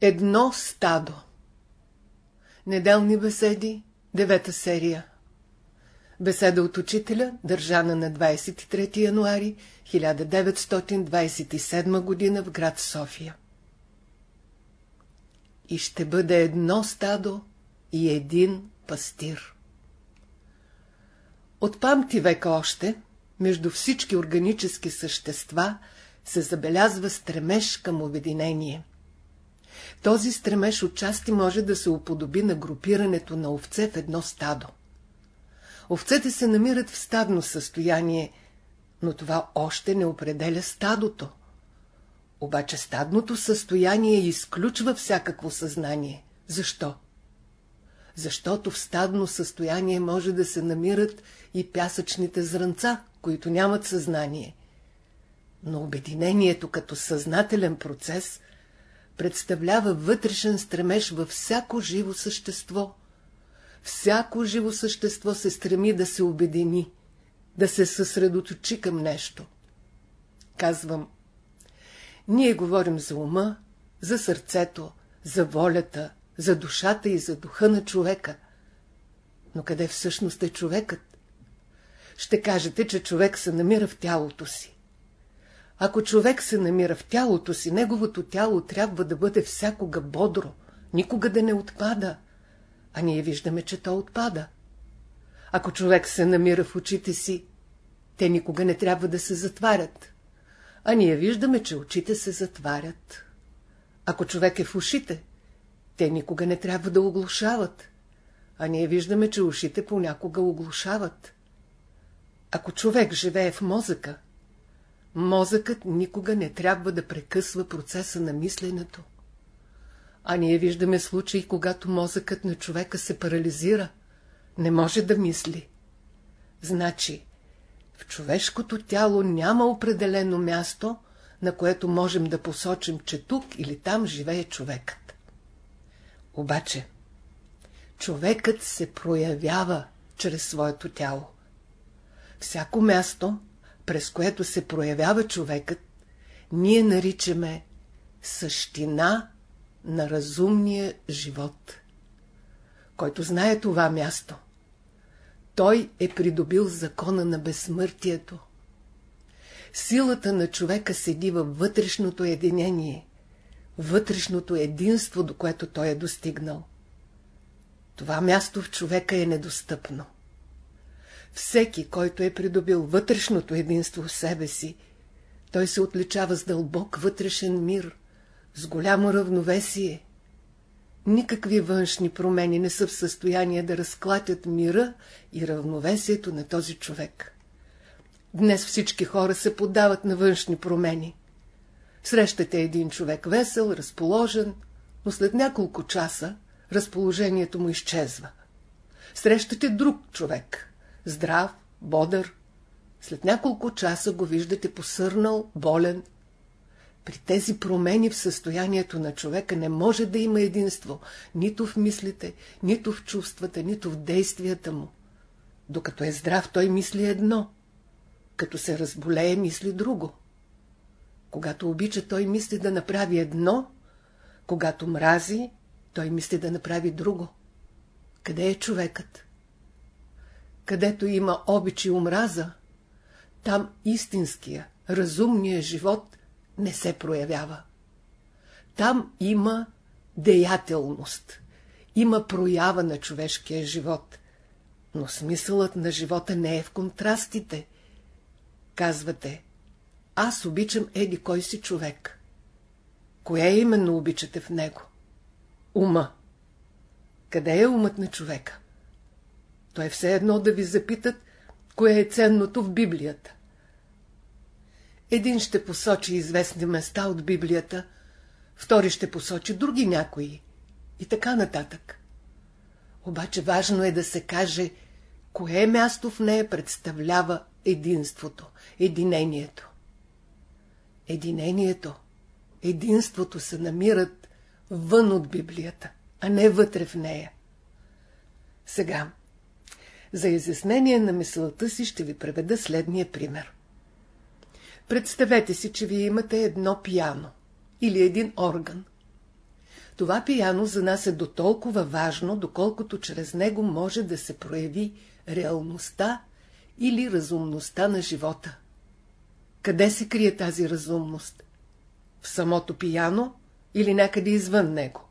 Едно стадо Неделни беседи, девета серия Беседа от учителя, държана на 23 януари 1927 г. в град София. И ще бъде едно стадо и един пастир. От памти века още, между всички органически същества, се забелязва стремеж към обединение – този стремеж отчасти може да се уподоби на групирането на овце в едно стадо. Овцете се намират в стадно състояние, но това още не определя стадото. Обаче стадното състояние изключва всякакво съзнание. Защо? Защото в стадно състояние може да се намират и пясъчните зранца, които нямат съзнание. Но обединението като съзнателен процес представлява вътрешен стремеж във всяко живо същество. Всяко живо същество се стреми да се обедини, да се съсредоточи към нещо. Казвам, ние говорим за ума, за сърцето, за волята, за душата и за духа на човека. Но къде всъщност е човекът? Ще кажете, че човек се намира в тялото си. Ако човек се намира в тялото си, неговото тяло трябва да бъде всякога бодро, никога да не отпада. А ние виждаме, че то отпада. Ако човек се намира в очите си, те никога не трябва да се затварят. А ние виждаме, че очите се затварят. Ако човек е в ушите, те никога не трябва да оглушават. А ние виждаме, че ушите понякога оглушават. Ако човек живее в мозъка, Мозъкът никога не трябва да прекъсва процеса на мисленето. А ние виждаме случаи, когато мозъкът на човека се парализира, не може да мисли. Значи, в човешкото тяло няма определено място, на което можем да посочим, че тук или там живее човекът. Обаче, човекът се проявява чрез своето тяло. Всяко място, през което се проявява човекът, ние наричаме същина на разумния живот. Който знае това място, той е придобил закона на безсмъртието. Силата на човека седи във вътрешното единение, вътрешното единство, до което той е достигнал. Това място в човека е недостъпно. Всеки, който е придобил вътрешното единство в себе си, той се отличава с дълбок вътрешен мир, с голямо равновесие. Никакви външни промени не са в състояние да разклатят мира и равновесието на този човек. Днес всички хора се поддават на външни промени. Срещате един човек весел, разположен, но след няколко часа разположението му изчезва. Срещате друг човек, здрав, бодър. След няколко часа го виждате посърнал, болен. При тези промени в състоянието на човека не може да има единство, нито в мислите, нито в чувствата, нито в действията му. Докато е здрав, той мисли едно. Като се разболее, мисли друго. Когато обича, той мисли да направи едно, когато мрази, той мисли да направи друго. Къде е човекът? Където има обич и омраза, там истинския, разумния живот не се проявява. Там има деятелност, има проява на човешкия живот, но смисълът на живота не е в контрастите. Казвате, аз обичам еди кой си човек. Кое именно обичате в него? Ума. Къде е умът на човека? То е все едно да ви запитат, кое е ценното в Библията. Един ще посочи известни места от Библията, втори ще посочи други някои и така нататък. Обаче важно е да се каже, кое място в нея представлява единството, единението. Единението, единството се намират вън от Библията, а не вътре в нея. Сега, за изяснение на мисълта си ще ви преведа следния пример. Представете си, че вие имате едно пияно или един орган. Това пияно за нас е до толкова важно, доколкото чрез него може да се прояви реалността или разумността на живота. Къде се крие тази разумност? В самото пияно или някъде извън него?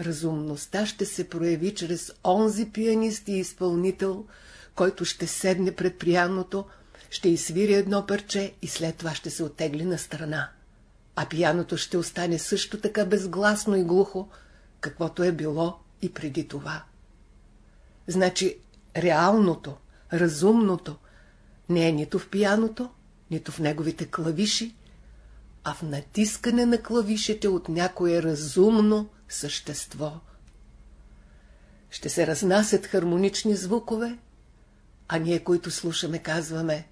Разумността ще се прояви чрез онзи пианист и изпълнител, който ще седне пред пияното, ще изсвири едно парче и след това ще се отегли на страна. А пияното ще остане също така безгласно и глухо, каквото е било и преди това. Значи реалното, разумното не е нито в пияното, нито в неговите клавиши, а в натискане на клавишите от някое разумно същество. Ще се разнасят хармонични звукове, а ние, които слушаме, казваме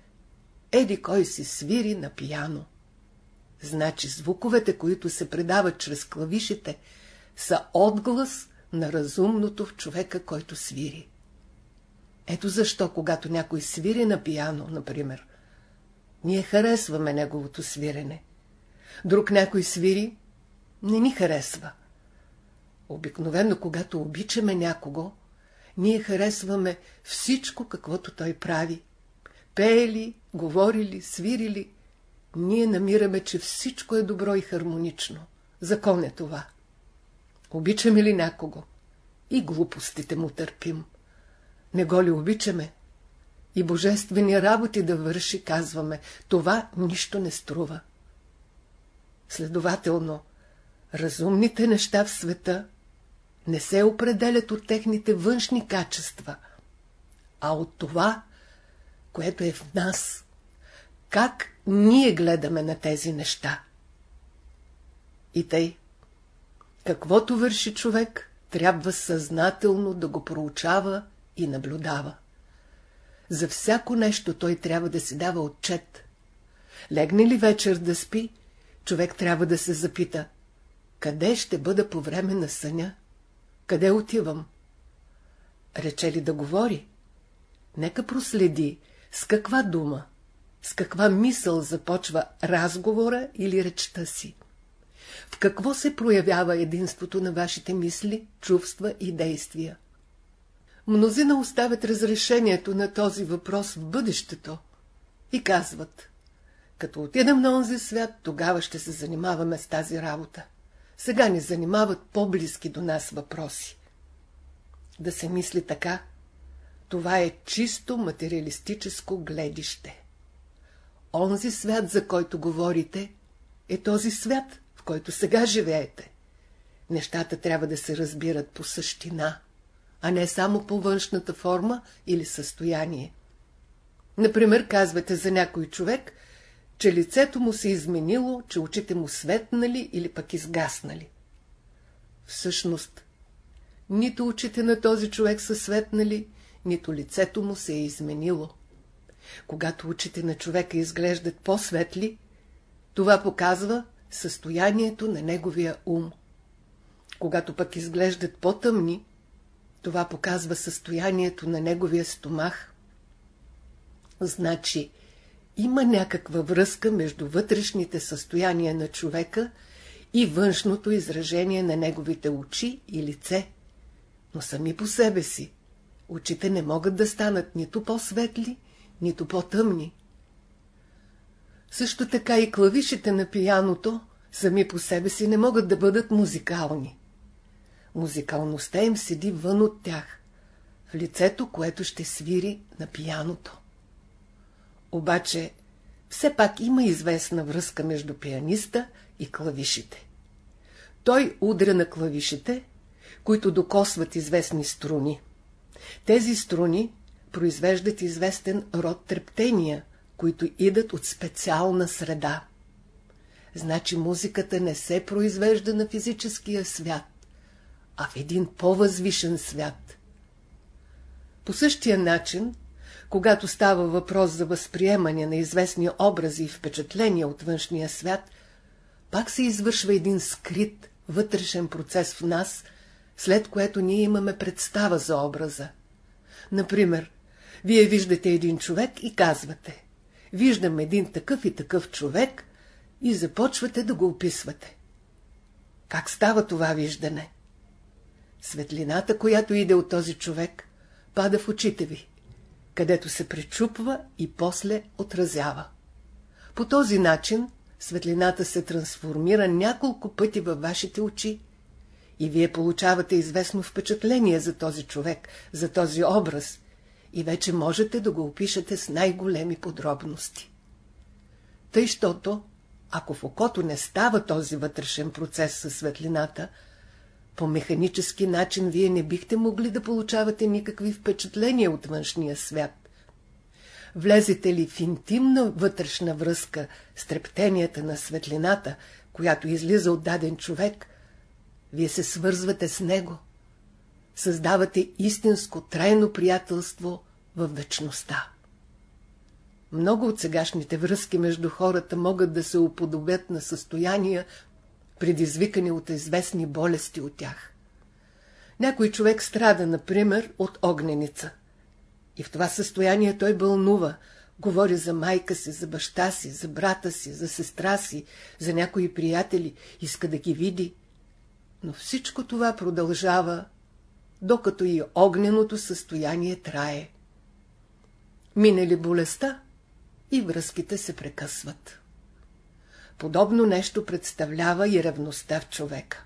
Еди кой си свири на пияно. Значи звуковете, които се предават чрез клавишите, са отглас на разумното в човека, който свири. Ето защо, когато някой свири на пияно, например, ние харесваме неговото свирене. Друг някой свири, не ни харесва. Обикновено, когато обичаме някого, ние харесваме всичко, каквото той прави. Пеели, говорили, свирили, ние намираме, че всичко е добро и хармонично. Закон е това. Обичаме ли някого? И глупостите му търпим. Не го ли обичаме? И божествени работи да върши, казваме, това нищо не струва. Следователно, разумните неща в света не се определят от техните външни качества, а от това, което е в нас, как ние гледаме на тези неща. И тъй, каквото върши човек, трябва съзнателно да го проучава и наблюдава. За всяко нещо той трябва да си дава отчет. Легне ли вечер да спи, човек трябва да се запита, къде ще бъда по време на съня? Къде отивам? Рече ли да говори? Нека проследи с каква дума, с каква мисъл започва разговора или речта си. В какво се проявява единството на вашите мисли, чувства и действия? Мнозина оставят разрешението на този въпрос в бъдещето и казват като отидем на онзи свят, тогава ще се занимаваме с тази работа. Сега ни занимават по-близки до нас въпроси. Да се мисли така, това е чисто материалистическо гледище. Онзи свят, за който говорите, е този свят, в който сега живеете. Нещата трябва да се разбират по същина, а не само по външната форма или състояние. Например, казвате за някой човек, че лицето му се изменило, че очите му светнали или пък изгаснали. Всъщност, нито очите на този човек са светнали, нито лицето му се е изменило. Когато очите на човека изглеждат по-светли, това показва състоянието на неговия ум. Когато пък изглеждат по-тъмни, това показва състоянието на неговия стомах. Значи, има някаква връзка между вътрешните състояния на човека и външното изражение на неговите очи и лице. Но сами по себе си очите не могат да станат нито по-светли, нито по-тъмни. Също така и клавишите на пияното сами по себе си не могат да бъдат музикални. Музикалността им седи вън от тях, в лицето, което ще свири на пияното. Обаче, все пак има известна връзка между пианиста и клавишите. Той удря на клавишите, които докосват известни струни. Тези струни произвеждат известен род трептения, които идат от специална среда. Значи музиката не се произвежда на физическия свят, а в един по-възвишен свят. По същия начин когато става въпрос за възприемане на известни образи и впечатления от външния свят, пак се извършва един скрит вътрешен процес в нас, след което ние имаме представа за образа. Например, вие виждате един човек и казвате «Виждам един такъв и такъв човек» и започвате да го описвате. Как става това виждане? Светлината, която иде от този човек, пада в очите ви, където се пречупва и после отразява. По този начин светлината се трансформира няколко пъти във вашите очи и вие получавате известно впечатление за този човек, за този образ и вече можете да го опишете с най-големи подробности. Тъй, щото, ако в окото не става този вътрешен процес със светлината, по механически начин вие не бихте могли да получавате никакви впечатления от външния свят. Влезете ли в интимна вътрешна връзка с трептенията на светлината, която излиза от даден човек, вие се свързвате с него. Създавате истинско, трайно приятелство в вечността. Много от сегашните връзки между хората могат да се уподобят на състояния, предизвикани от известни болести от тях. Някой човек страда, например, от огненица. И в това състояние той бълнува, говори за майка си, за баща си, за брата си, за сестра си, за някои приятели, иска да ги види. Но всичко това продължава, докато и огненото състояние трае. Мине ли болестта и връзките се прекъсват. Подобно нещо представлява и ревността в човека.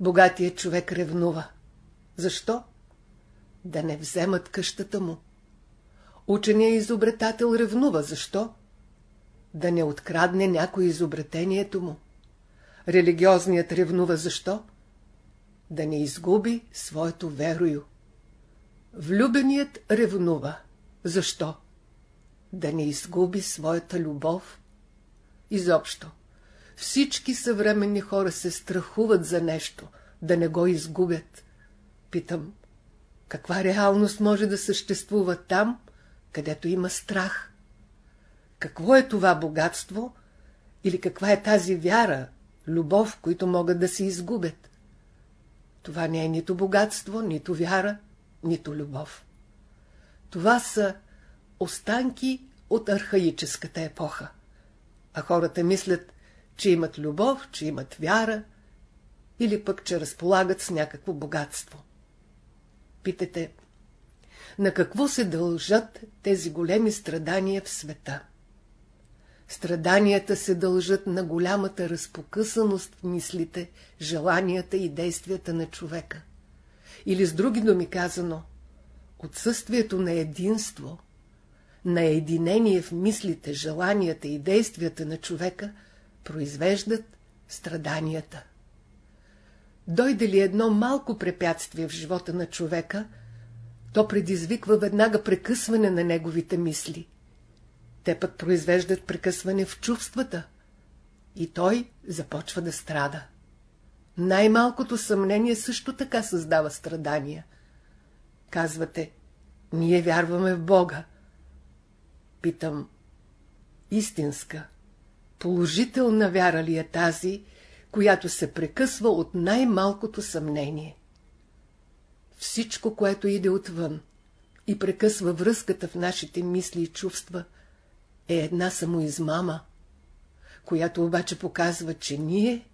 Богатият човек ревнува. Защо? Да не вземат къщата му. Ученият изобретател ревнува. Защо? Да не открадне някой изобретението му. Религиозният ревнува. Защо? Да не изгуби своето верою. Влюбеният ревнува. Защо? Да не изгуби своята любов Изобщо. Всички съвременни хора се страхуват за нещо, да не го изгубят. Питам, каква реалност може да съществува там, където има страх? Какво е това богатство или каква е тази вяра, любов, които могат да се изгубят? Това не е нито богатство, нито вяра, нито любов. Това са останки от архаическата епоха а хората мислят, че имат любов, че имат вяра или пък, че разполагат с някакво богатство. Питате, на какво се дължат тези големи страдания в света? Страданията се дължат на голямата разпокъсаност в мислите, желанията и действията на човека. Или с други думи казано, отсъствието на единство, на единение в мислите, желанията и действията на човека произвеждат страданията. Дойде ли едно малко препятствие в живота на човека, то предизвиква веднага прекъсване на неговите мисли. Те пък произвеждат прекъсване в чувствата и той започва да страда. Най-малкото съмнение също така създава страдания. Казвате, ние вярваме в Бога. Питам, истинска, положителна вяра ли е тази, която се прекъсва от най-малкото съмнение? Всичко, което иде отвън и прекъсва връзката в нашите мисли и чувства, е една самоизмама, която обаче показва, че ние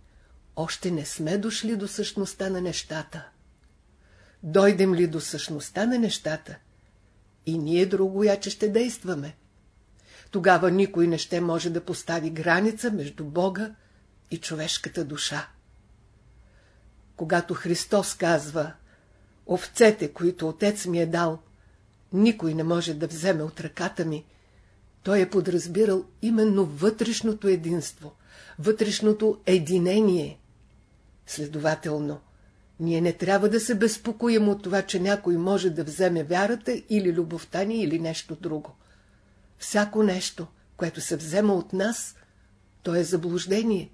още не сме дошли до същността на нещата. Дойдем ли до същността на нещата, и ние другояче ще действаме тогава никой не ще може да постави граница между Бога и човешката душа. Когато Христос казва «Овцете, които Отец ми е дал, никой не може да вземе от ръката ми», той е подразбирал именно вътрешното единство, вътрешното единение. Следователно, ние не трябва да се безпокоим от това, че някой може да вземе вярата или любовта ни или нещо друго. Всяко нещо, което се взема от нас, то е заблуждение.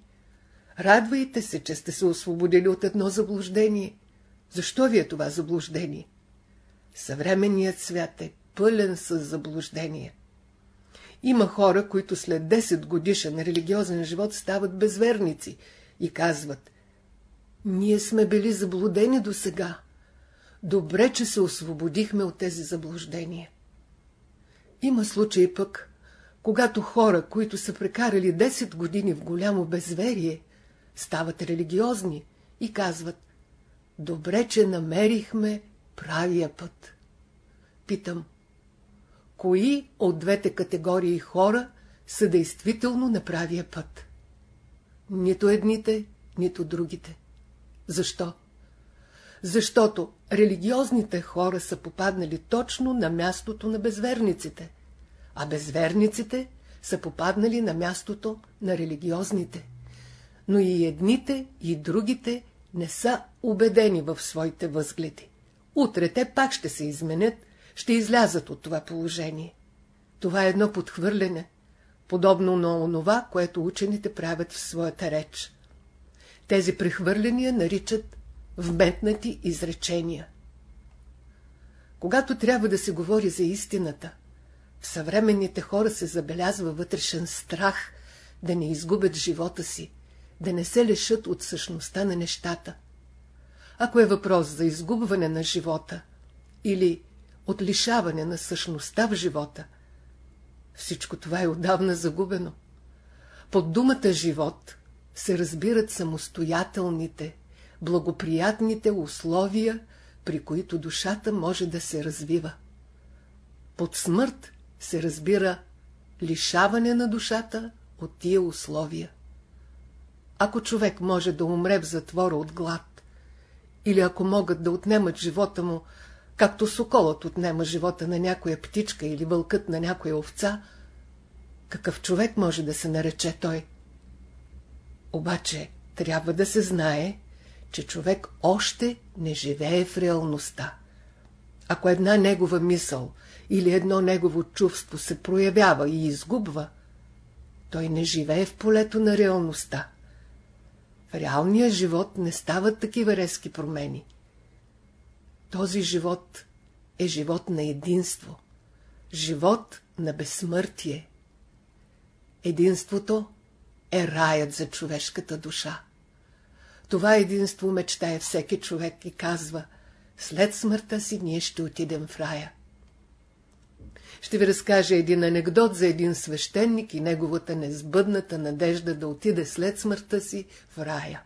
Радвайте се, че сте се освободили от едно заблуждение. Защо ви е това заблуждение? Съвременният свят е пълен с заблуждение. Има хора, които след 10 годишен религиозен живот стават безверници и казват Ние сме били заблудени до сега. Добре, че се освободихме от тези заблуждения. Има случаи пък, когато хора, които са прекарали 10 години в голямо безверие, стават религиозни и казват Добре, че намерихме правия път. Питам, кои от двете категории хора са действително на правия път? Нито едните, нито другите. Защо? Защото религиозните хора са попаднали точно на мястото на безверниците, а безверниците са попаднали на мястото на религиозните. Но и едните, и другите не са убедени в своите възгледи. Утре те пак ще се изменят, ще излязат от това положение. Това е едно подхвърляне, подобно на онова, което учените правят в своята реч. Тези прехвърляния наричат вметнати изречения. Когато трябва да се говори за истината, в съвременните хора се забелязва вътрешен страх да не изгубят живота си, да не се лишат от същността на нещата. Ако е въпрос за изгубване на живота или от лишаване на същността в живота, всичко това е отдавна загубено. Под думата живот се разбират самостоятелните, благоприятните условия, при които душата може да се развива. Под смърт се разбира лишаване на душата от тия условия. Ако човек може да умре в затвора от глад, или ако могат да отнемат живота му, както соколът отнема живота на някоя птичка или вълкът на някоя овца, какъв човек може да се нарече той? Обаче трябва да се знае, че човек още не живее в реалността. Ако една негова мисъл или едно негово чувство се проявява и изгубва, той не живее в полето на реалността. В реалния живот не стават такива резки промени. Този живот е живот на единство, живот на безсмъртие. Единството е раят за човешката душа. Това единство мечтае всеки човек и казва, след смъртта си ние ще отидем в рая. Ще ви разкажа един анекдот за един свещеник и неговата незбъдната надежда да отиде след смъртта си в рая.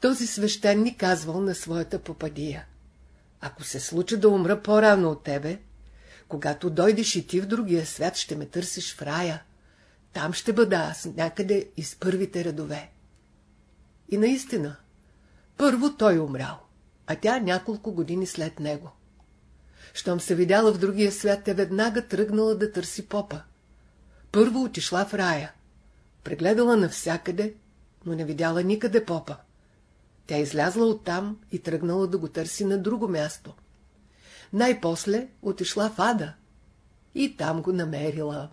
Този свещеник казвал на своята попадия. Ако се случи да умра по-рано от тебе, когато дойдеш и ти в другия свят, ще ме търсиш в рая. Там ще бъда аз, някъде из първите редове. И наистина, първо той умрял, а тя няколко години след него. Щом се видяла в другия свят, е веднага тръгнала да търси попа. Първо отишла в рая. Прегледала навсякъде, но не видяла никъде попа. Тя излязла оттам и тръгнала да го търси на друго място. Най-после отишла в ада и там го намерила.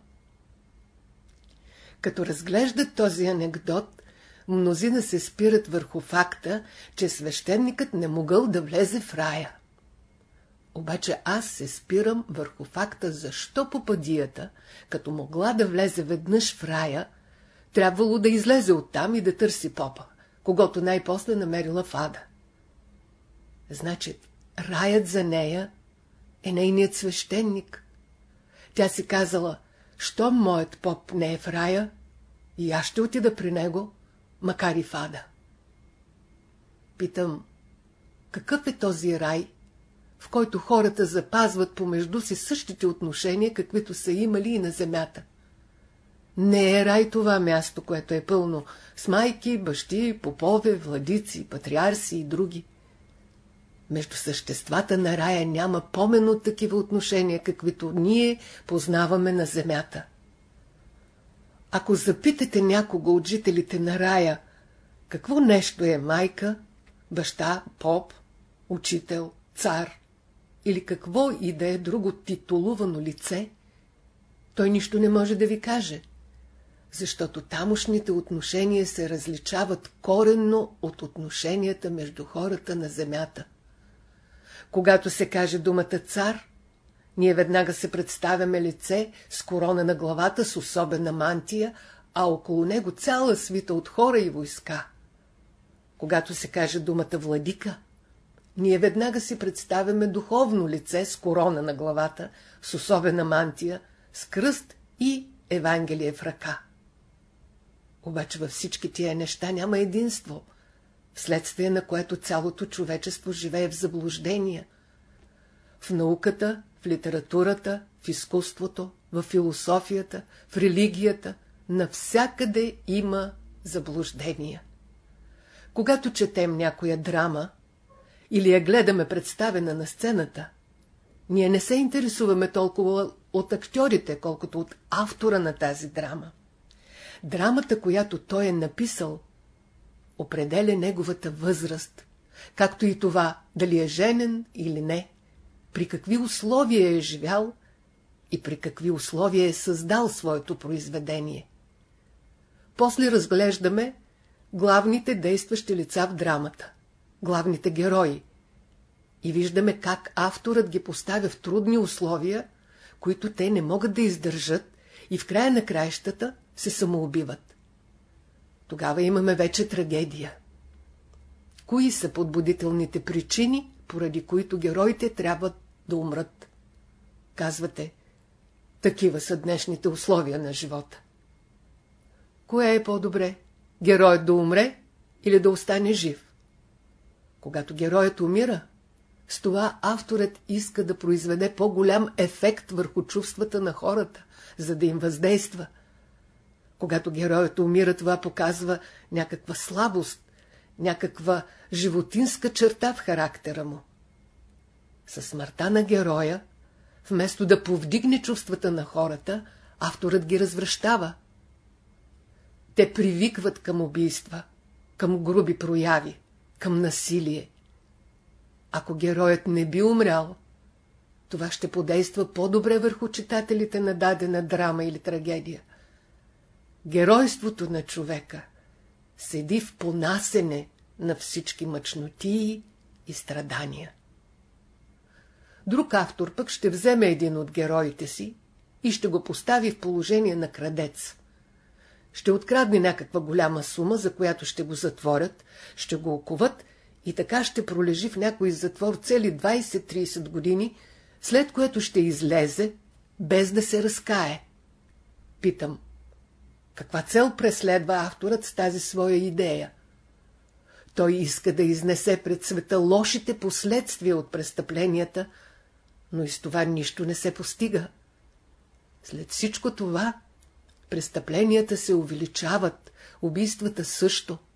Като разглеждат този анекдот, мнозина се спират върху факта, че свещеникът не могъл да влезе в рая. Обаче аз се спирам върху факта, защо попадията, като могла да влезе веднъж в рая, трябвало да излезе оттам и да търси попа, когато най-после намерила в ада. Значи, раят за нея е нейният свещеник. Тя си казала, що моят поп не е в рая, и аз ще отида при него, макар и в ада. Питам, какъв е този рай, в който хората запазват помежду си същите отношения, каквито са имали и на земята? Не е рай това място, което е пълно с майки, бащи, попове, владици, патриарси и други. Между съществата на рая няма помен от такива отношения, каквито ние познаваме на земята. Ако запитате някого от жителите на рая, какво нещо е майка, баща, поп, учител, цар или какво и да е друго титулувано лице, той нищо не може да ви каже, защото тамошните отношения се различават коренно от отношенията между хората на земята. Когато се каже думата цар, ние веднага се представяме лице с корона на главата, с особена мантия, а около него цяла свита от хора и войска. Когато се каже думата владика, ние веднага си представяме духовно лице с корона на главата, с особена мантия, с кръст и Евангелие в ръка. Обаче във всички тия неща няма единство, вследствие на което цялото човечество живее в заблуждения. В науката, в литературата, в изкуството, в философията, в религията, навсякъде има заблуждения. Когато четем някоя драма или я гледаме представена на сцената, ние не се интересуваме толкова от актьорите, колкото от автора на тази драма. Драмата, която той е написал, определя неговата възраст, както и това, дали е женен или не, при какви условия е живял и при какви условия е създал своето произведение. После разглеждаме главните действащи лица в драмата, главните герои, и виждаме как авторът ги поставя в трудни условия, които те не могат да издържат и в края на краищата се самоубиват. Тогава имаме вече трагедия. Кои са подбудителните причини, поради които героите трябва да умрат? Казвате, такива са днешните условия на живота. Кое е по-добре? Героят да умре или да остане жив? Когато героят умира, с това авторът иска да произведе по-голям ефект върху чувствата на хората, за да им въздейства. Когато героят умира, това показва някаква слабост, някаква животинска черта в характера му. Със смъртта на героя, вместо да повдигне чувствата на хората, авторът ги развръщава. Те привикват към убийства, към груби прояви, към насилие. Ако героят не би умрял, това ще подейства по-добре върху читателите на дадена драма или трагедия. Геройството на човека седи в понасене на всички мъчнотии и страдания. Друг автор пък ще вземе един от героите си и ще го постави в положение на крадец. Ще открадне някаква голяма сума, за която ще го затворят, ще го оковат и така ще пролежи в някой затвор цели 20-30 години, след което ще излезе, без да се разкае. Питам, каква цел преследва авторът с тази своя идея? Той иска да изнесе пред света лошите последствия от престъпленията, но и с това нищо не се постига. След всичко това, престъпленията се увеличават, убийствата също –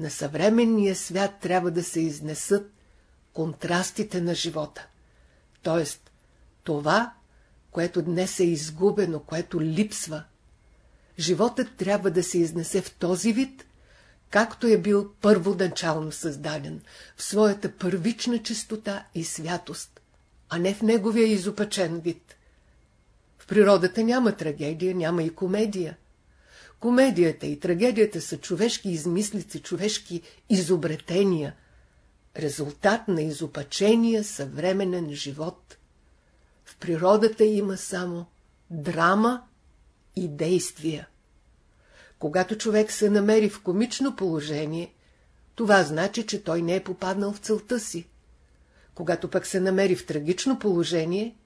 на съвременния свят трябва да се изнесат контрастите на живота. Тоест, това, което днес е изгубено, което липсва. Животът трябва да се изнесе в този вид, както е бил първоначално създаден, в своята първична чистота и святост, а не в неговия изопачен вид. В природата няма трагедия, няма и комедия. Комедията и трагедията са човешки измислици, човешки изобретения, резултат на изопачения съвременен живот. В природата има само драма и действия. Когато човек се намери в комично положение, това значи, че той не е попаднал в целта си. Когато пък се намери в трагично положение,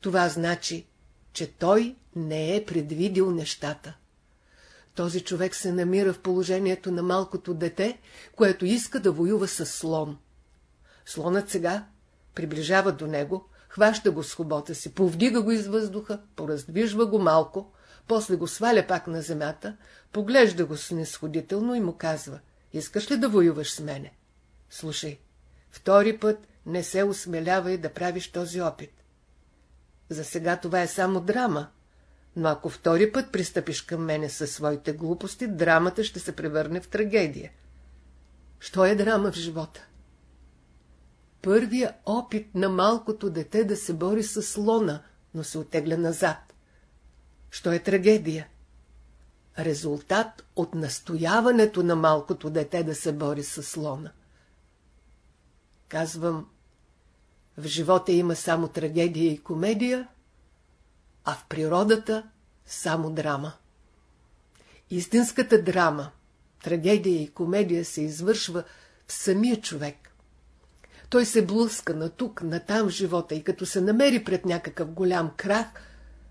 това значи, че той не е предвидил нещата. Този човек се намира в положението на малкото дете, което иска да воюва с слон. Слонът сега приближава до него, хваща го с хобота си, повдига го из въздуха, пораздвижва го малко, после го сваля пак на земята, поглежда го снисходително и му казва, искаш ли да воюваш с мене? Слушай, втори път не се осмелявай да правиш този опит. За сега това е само драма, но ако втори път пристъпиш към мене със своите глупости, драмата ще се превърне в трагедия. Що е драма в живота? Първия опит на малкото дете да се бори с слона, но се отегля назад. Що е трагедия? Резултат от настояването на малкото дете да се бори с слона. Казвам, в живота има само трагедия и комедия, а в природата само драма. Истинската драма, трагедия и комедия се извършва в самия човек. Той се блъска на тук, на там в живота и като се намери пред някакъв голям крах,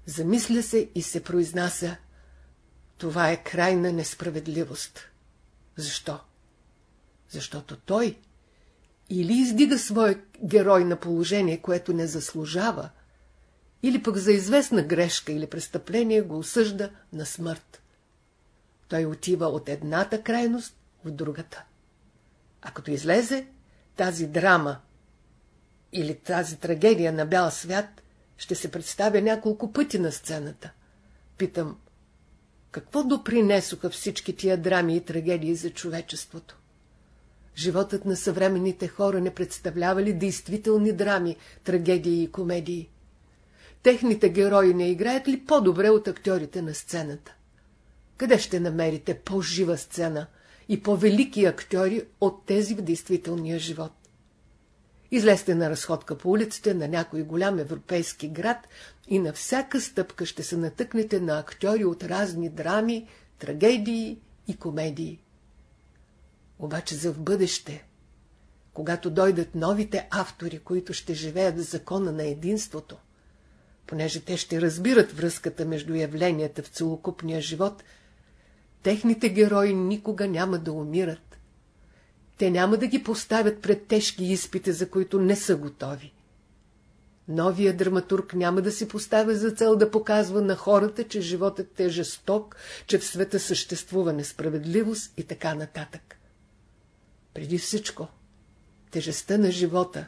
замисля се и се произнася Това е крайна несправедливост. Защо? Защото той или издига своя герой на положение, което не заслужава, или пък за известна грешка или престъпление го осъжда на смърт. Той отива от едната крайност в другата. А като излезе, тази драма или тази трагедия на бял свят ще се представя няколко пъти на сцената. Питам, какво допринесоха всички тия драми и трагедии за човечеството? Животът на съвременните хора не представлява ли действителни драми, трагедии и комедии? Техните герои не играят ли по-добре от актьорите на сцената? Къде ще намерите по-жива сцена и по-велики актьори от тези в действителния живот? Излезте на разходка по улиците на някой голям европейски град и на всяка стъпка ще се натъкнете на актьори от разни драми, трагедии и комедии. Обаче за в бъдеще, когато дойдат новите автори, които ще живеят в закона на единството, понеже те ще разбират връзката между явленията в целокупния живот, техните герои никога няма да умират. Те няма да ги поставят пред тежки изпити, за които не са готови. Новия драматург няма да си поставя за цел да показва на хората, че животът е жесток, че в света съществува несправедливост и така нататък. Преди всичко, тежестта на живота,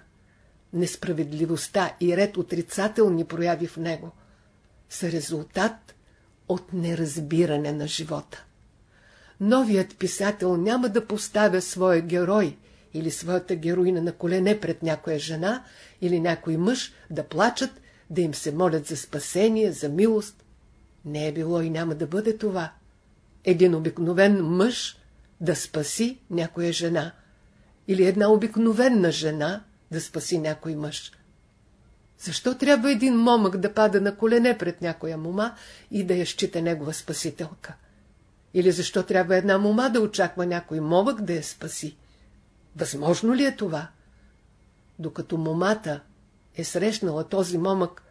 несправедливостта и ред отрицателни прояви в него са резултат от неразбиране на живота. Новият писател няма да поставя своя герой или своята героина на колене пред някоя жена или някой мъж да плачат, да им се молят за спасение, за милост. Не е било и няма да бъде това. Един обикновен мъж да спаси някоя жена или една обикновенна жена да спаси някой мъж. Защо трябва един момък да пада на колене пред някоя мома и да я счита негова спасителка? Или защо трябва една мома да очаква някой момък да я спаси? Възможно ли е това? Докато момата е срещнала този момък,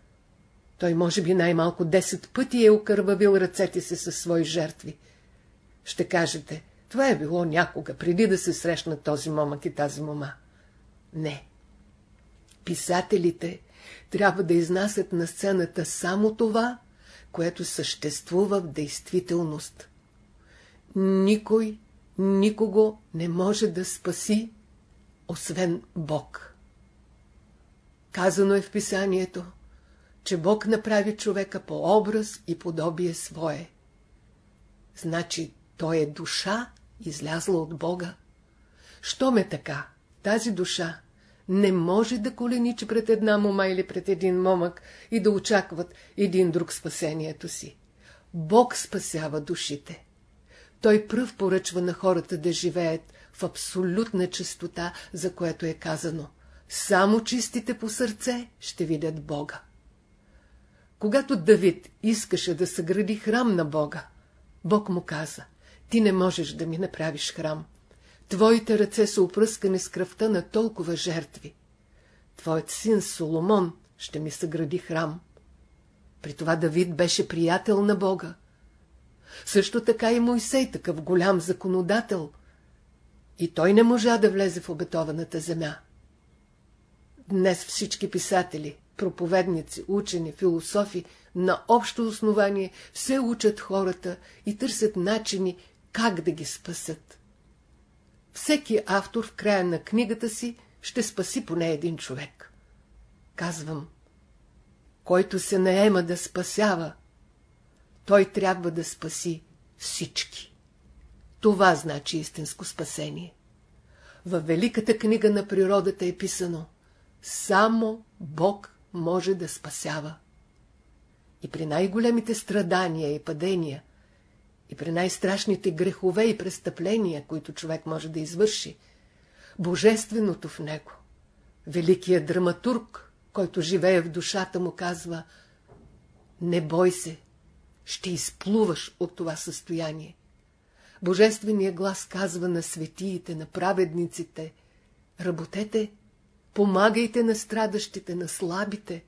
той може би най-малко 10 пъти е окървавил ръцете си със свои жертви. Ще кажете, това е било някога, преди да се срещна този момък и тази мома. Не. Писателите трябва да изнасят на сцената само това, което съществува в действителност. Никой никого не може да спаси, освен Бог. Казано е в писанието, че Бог направи човека по образ и подобие свое. Значи той е душа, излязла от Бога. Що ме така, тази душа не може да коленичи пред една мома или пред един момък и да очакват един друг спасението си. Бог спасява душите. Той пръв поръчва на хората да живеят в абсолютна чистота, за което е казано. Само чистите по сърце ще видят Бога. Когато Давид искаше да съгради храм на Бога, Бог му каза – ти не можеш да ми направиш храм. Твоите ръце са опръскани с кръвта на толкова жертви. Твоят син Соломон ще ми съгради храм. При това Давид беше приятел на Бога. Също така и Мойсей, такъв голям законодател. И той не можа да влезе в обетованата земя. Днес всички писатели, проповедници, учени, философи на общо основание все учат хората и търсят начини как да ги спасат. Всеки автор в края на книгата си ще спаси поне един човек. Казвам, който се наема да спасява, той трябва да спаси всички. Това значи истинско спасение. Във великата книга на природата е писано Само Бог може да спасява. И при най-големите страдания и падения и при най-страшните грехове и престъпления, които човек може да извърши, божественото в него, великият драматург, който живее в душата му, казва Не бой се, ще изплуваш от това състояние. Божественият глас казва на светиите, на праведниците Работете, помагайте на страдащите, на слабите.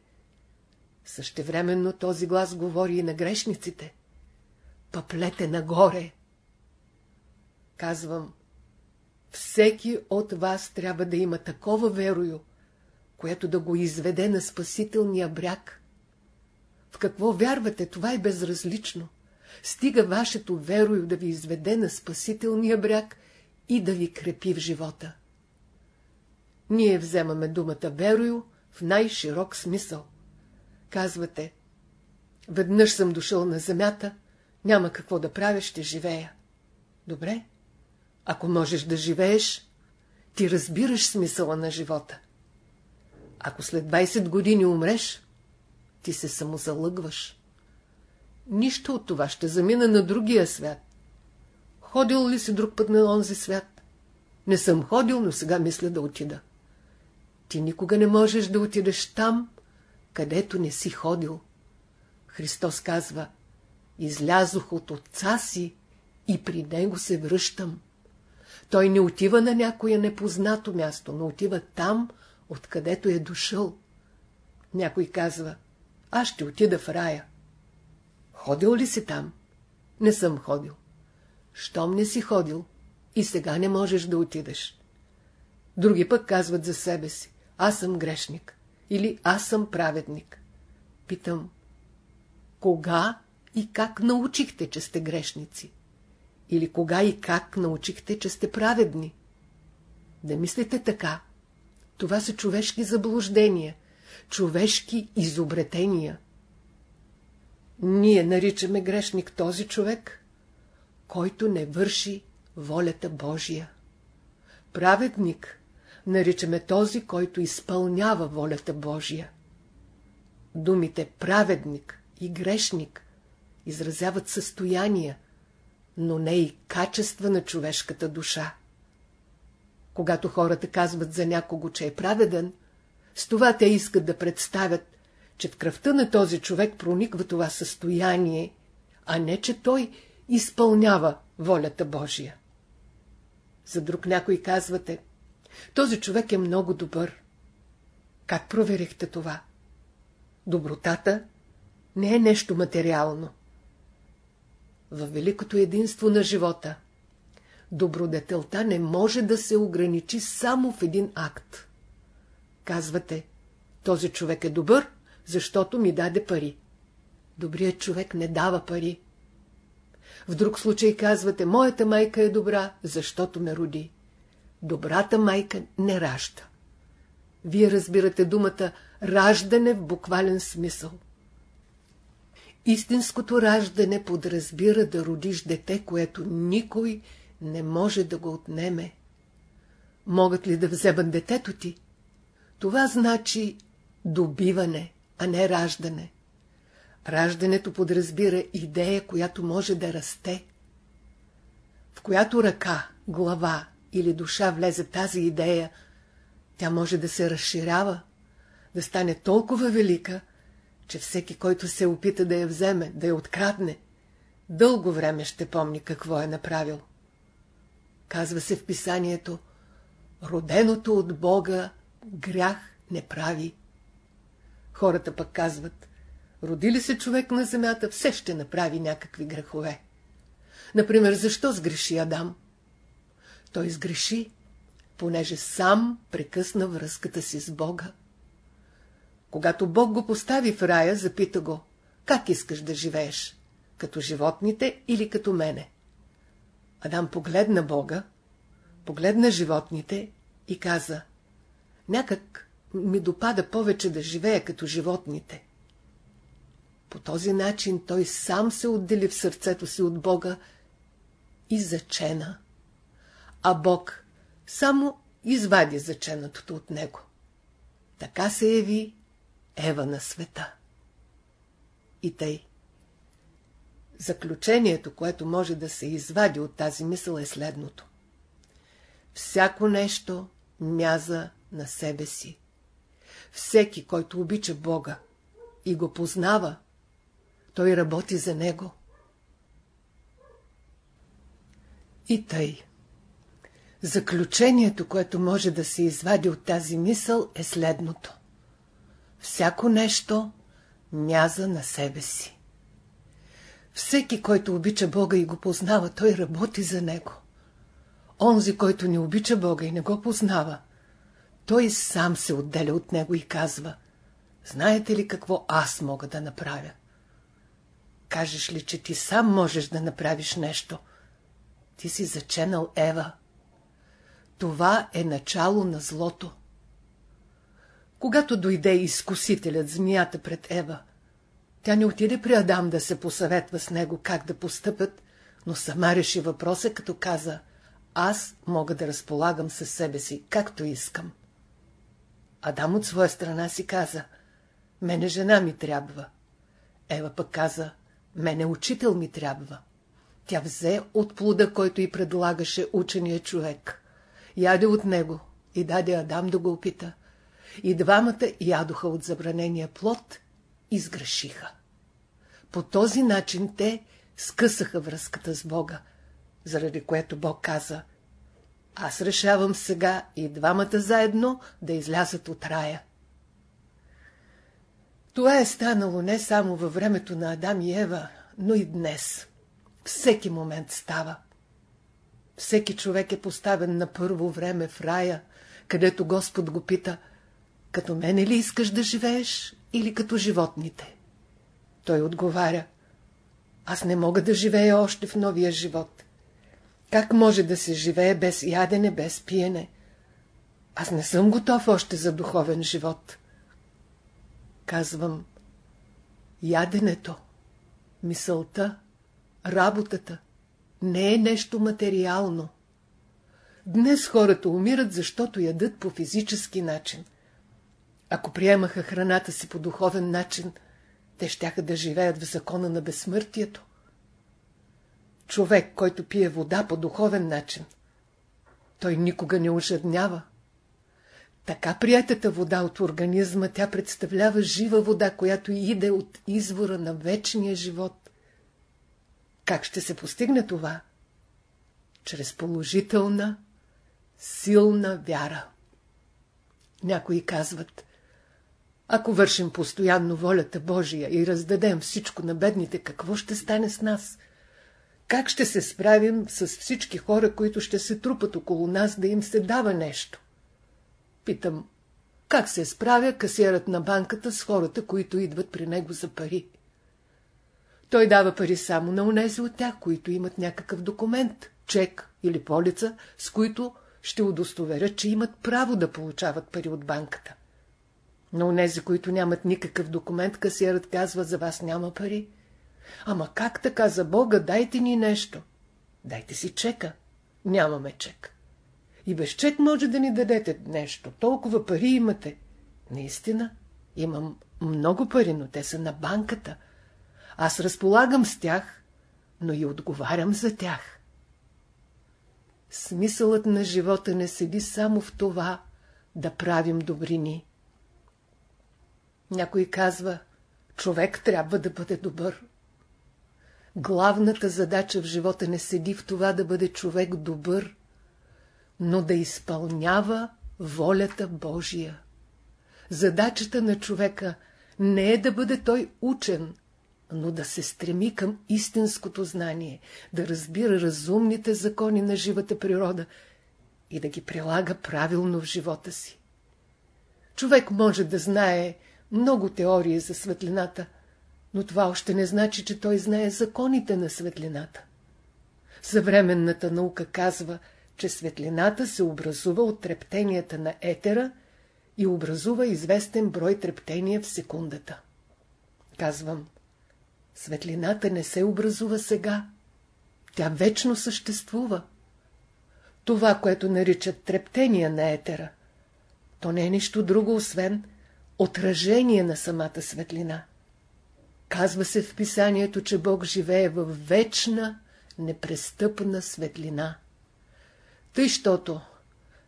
Същевременно този глас говори и на грешниците – пъплете нагоре. Казвам, всеки от вас трябва да има такова верою, което да го изведе на спасителния бряг. В какво вярвате, това е безразлично. Стига вашето верою да ви изведе на спасителния бряг и да ви крепи в живота. Ние вземаме думата верою в най-широк смисъл. Казвате, веднъж съм дошъл на земята, няма какво да правя, ще живея. Добре, ако можеш да живееш, ти разбираш смисъла на живота. Ако след 20 години умреш, ти се самозалъгваш. Нищо от това ще замина на другия свят. Ходил ли си друг път на онзи свят? Не съм ходил, но сега мисля да отида. Ти никога не можеш да отидеш там, където не си ходил. Христос казва, излязох от отца си и при него се връщам. Той не отива на някое непознато място, но отива там, откъдето е дошъл. Някой казва, аз ще отида в рая. Ходил ли си там? Не съм ходил. Щом не си ходил, и сега не можеш да отидеш. Други пък казват за себе си, аз съм грешник или аз съм праведник. Питам, кога и как научихте, че сте грешници? Или кога и как научихте, че сте праведни? Да мислите така. Това са човешки заблуждения, човешки изобретения. Ние наричаме грешник този човек, който не върши волята Божия. Праведник наричаме този, който изпълнява волята Божия. Думите праведник и грешник изразяват състояния, но не и качества на човешката душа. Когато хората казват за някого, че е праведен, с това те искат да представят, че в кръвта на този човек прониква това състояние, а не, че той изпълнява волята Божия. За друг някой казвате, този човек е много добър. Как проверихте това? Добротата не е нещо материално. Във великото единство на живота добродетелта не може да се ограничи само в един акт. Казвате, този човек е добър, защото ми даде пари. Добрият човек не дава пари. В друг случай казвате, моята майка е добра, защото ме роди. Добрата майка не ражда. Вие разбирате думата раждане в буквален смисъл. Истинското раждане подразбира да родиш дете, което никой не може да го отнеме. Могат ли да вземат детето ти? Това значи добиване, а не раждане. Раждането подразбира идея, която може да расте. В която ръка, глава или душа влезе тази идея, тя може да се разширява, да стане толкова велика, че всеки, който се опита да я вземе, да я открадне, дълго време ще помни какво е направил. Казва се в писанието, роденото от Бога грях не прави. Хората пък казват, роди ли се човек на земята, все ще направи някакви грехове. Например, защо сгреши Адам? Той сгреши, понеже сам прекъсна връзката си с Бога. Когато Бог го постави в рая, запита го, как искаш да живееш, като животните или като мене? Адам погледна Бога, погледна животните и каза, някак ми допада повече да живея като животните. По този начин той сам се отдели в сърцето си от Бога и зачена, а Бог само извади заченатото от него. Така се яви Ева на света. И тъй. Заключението, което може да се извади от тази мисъл е следното. Всяко нещо мяза на себе си. Всеки, който обича Бога и го познава, той работи за Него. И тъй. Заключението, което може да се извади от тази мисъл е следното. Всяко нещо мяза на себе си. Всеки, който обича Бога и го познава, той работи за Него. Онзи, който не обича Бога и не го познава, той сам се отделя от Него и казва, знаете ли какво аз мога да направя? Кажеш ли, че ти сам можеш да направиш нещо? Ти си заченал Ева. Това е начало на злото. Когато дойде изкусителят, змията пред Ева, тя не отиде при Адам да се посъветва с него как да постъпят, но сама реши въпроса, като каза, аз мога да разполагам със себе си, както искам. Адам от своя страна си каза, мене жена ми трябва. Ева пък каза, мене учител ми трябва. Тя взе от плода, който й предлагаше учения човек. Яде от него и даде Адам да го опита. И двамата ядоха от забранения плод и сгрешиха. По този начин те скъсаха връзката с Бога, заради което Бог каза Аз решавам сега и двамата заедно да излязат от рая. Това е станало не само във времето на Адам и Ева, но и днес. Всеки момент става. Всеки човек е поставен на първо време в рая, където Господ го пита, като мене ли искаш да живееш или като животните? Той отговаря, аз не мога да живея още в новия живот. Как може да се живее без ядене, без пиене? Аз не съм готов още за духовен живот. Казвам, яденето, мисълта, работата не е нещо материално. Днес хората умират, защото ядат по физически начин. Ако приемаха храната си по духовен начин, те щяха да живеят в закона на безсмъртието. Човек, който пие вода по духовен начин, той никога не ожеднява. Така приятата вода от организма, тя представлява жива вода, която иде от извора на вечния живот. Как ще се постигне това? Чрез положителна, силна вяра. Някои казват, ако вършим постоянно волята Божия и раздадем всичко на бедните, какво ще стане с нас? Как ще се справим с всички хора, които ще се трупат около нас, да им се дава нещо? Питам, как се справя касиерът на банката с хората, които идват при него за пари? Той дава пари само на унези от тях, които имат някакъв документ, чек или полица, с които ще удостоверят, че имат право да получават пари от банката. На унези, които нямат никакъв документ, касиерът казва, за вас няма пари. Ама как така за Бога, дайте ни нещо. Дайте си чека. Нямаме чек. И без чек може да ни дадете нещо. Толкова пари имате. Наистина, имам много пари, но те са на банката. Аз разполагам с тях, но и отговарям за тях. Смисълът на живота не седи само в това да правим добрини. Някой казва, човек трябва да бъде добър. Главната задача в живота не седи в това да бъде човек добър, но да изпълнява волята Божия. Задачата на човека не е да бъде той учен, но да се стреми към истинското знание, да разбира разумните закони на живата природа и да ги прилага правилно в живота си. Човек може да знае много теории за светлината, но това още не значи, че той знае законите на светлината. Съвременната наука казва, че светлината се образува от трептенията на етера и образува известен брой трептения в секундата. Казвам, светлината не се образува сега, тя вечно съществува. Това, което наричат трептения на етера, то не е нищо друго, освен отражение на самата светлина. Казва се в писанието, че Бог живее в вечна, непрестъпна светлина. Тъй, щото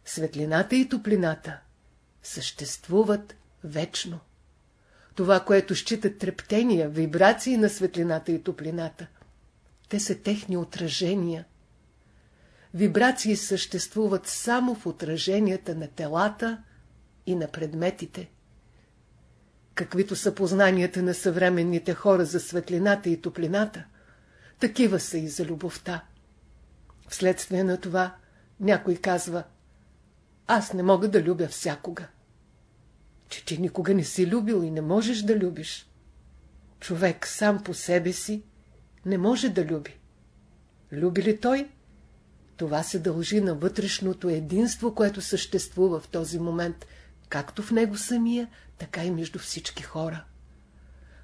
светлината и топлината съществуват вечно. Това, което считат трептения, вибрации на светлината и топлината, те са техни отражения. Вибрации съществуват само в отраженията на телата и на предметите каквито са познанията на съвременните хора за светлината и топлината, такива са и за любовта. Вследствие на това някой казва Аз не мога да любя всякога. Че ти никога не си любил и не можеш да любиш. Човек сам по себе си не може да люби. Люби ли той? Това се дължи на вътрешното единство, което съществува в този момент, както в него самия, така и между всички хора.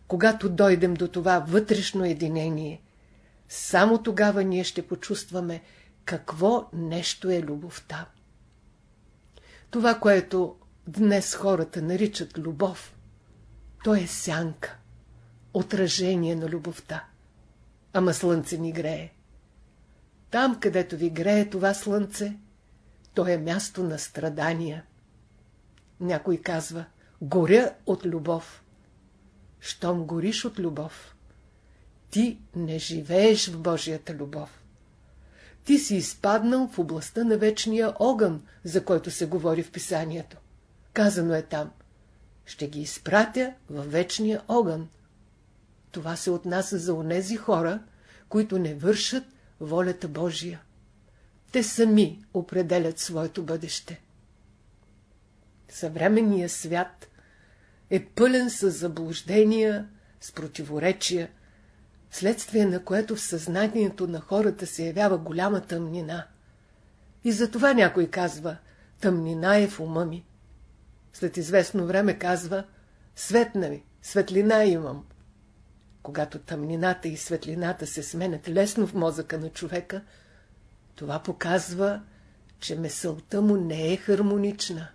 Когато дойдем до това вътрешно единение, само тогава ние ще почувстваме какво нещо е любовта. Това, което днес хората наричат любов, то е сянка, отражение на любовта. Ама слънце ни грее. Там, където ви грее това слънце, то е място на страдания. Някой казва, горя от любов. Щом гориш от любов, ти не живееш в Божията любов. Ти си изпаднал в областта на вечния огън, за който се говори в писанието. Казано е там. Ще ги изпратя във вечния огън. Това се отнася за онези хора, които не вършат волята Божия. Те сами определят своето бъдеще. Съвременният свят е пълен с заблуждения, с противоречия, следствие на което в съзнанието на хората се явява голяма тъмнина. И затова някой казва, тъмнина е в ума ми. След известно време казва, светна ми, светлина имам. Когато тъмнината и светлината се сменят лесно в мозъка на човека, това показва, че месълта му не е хармонична.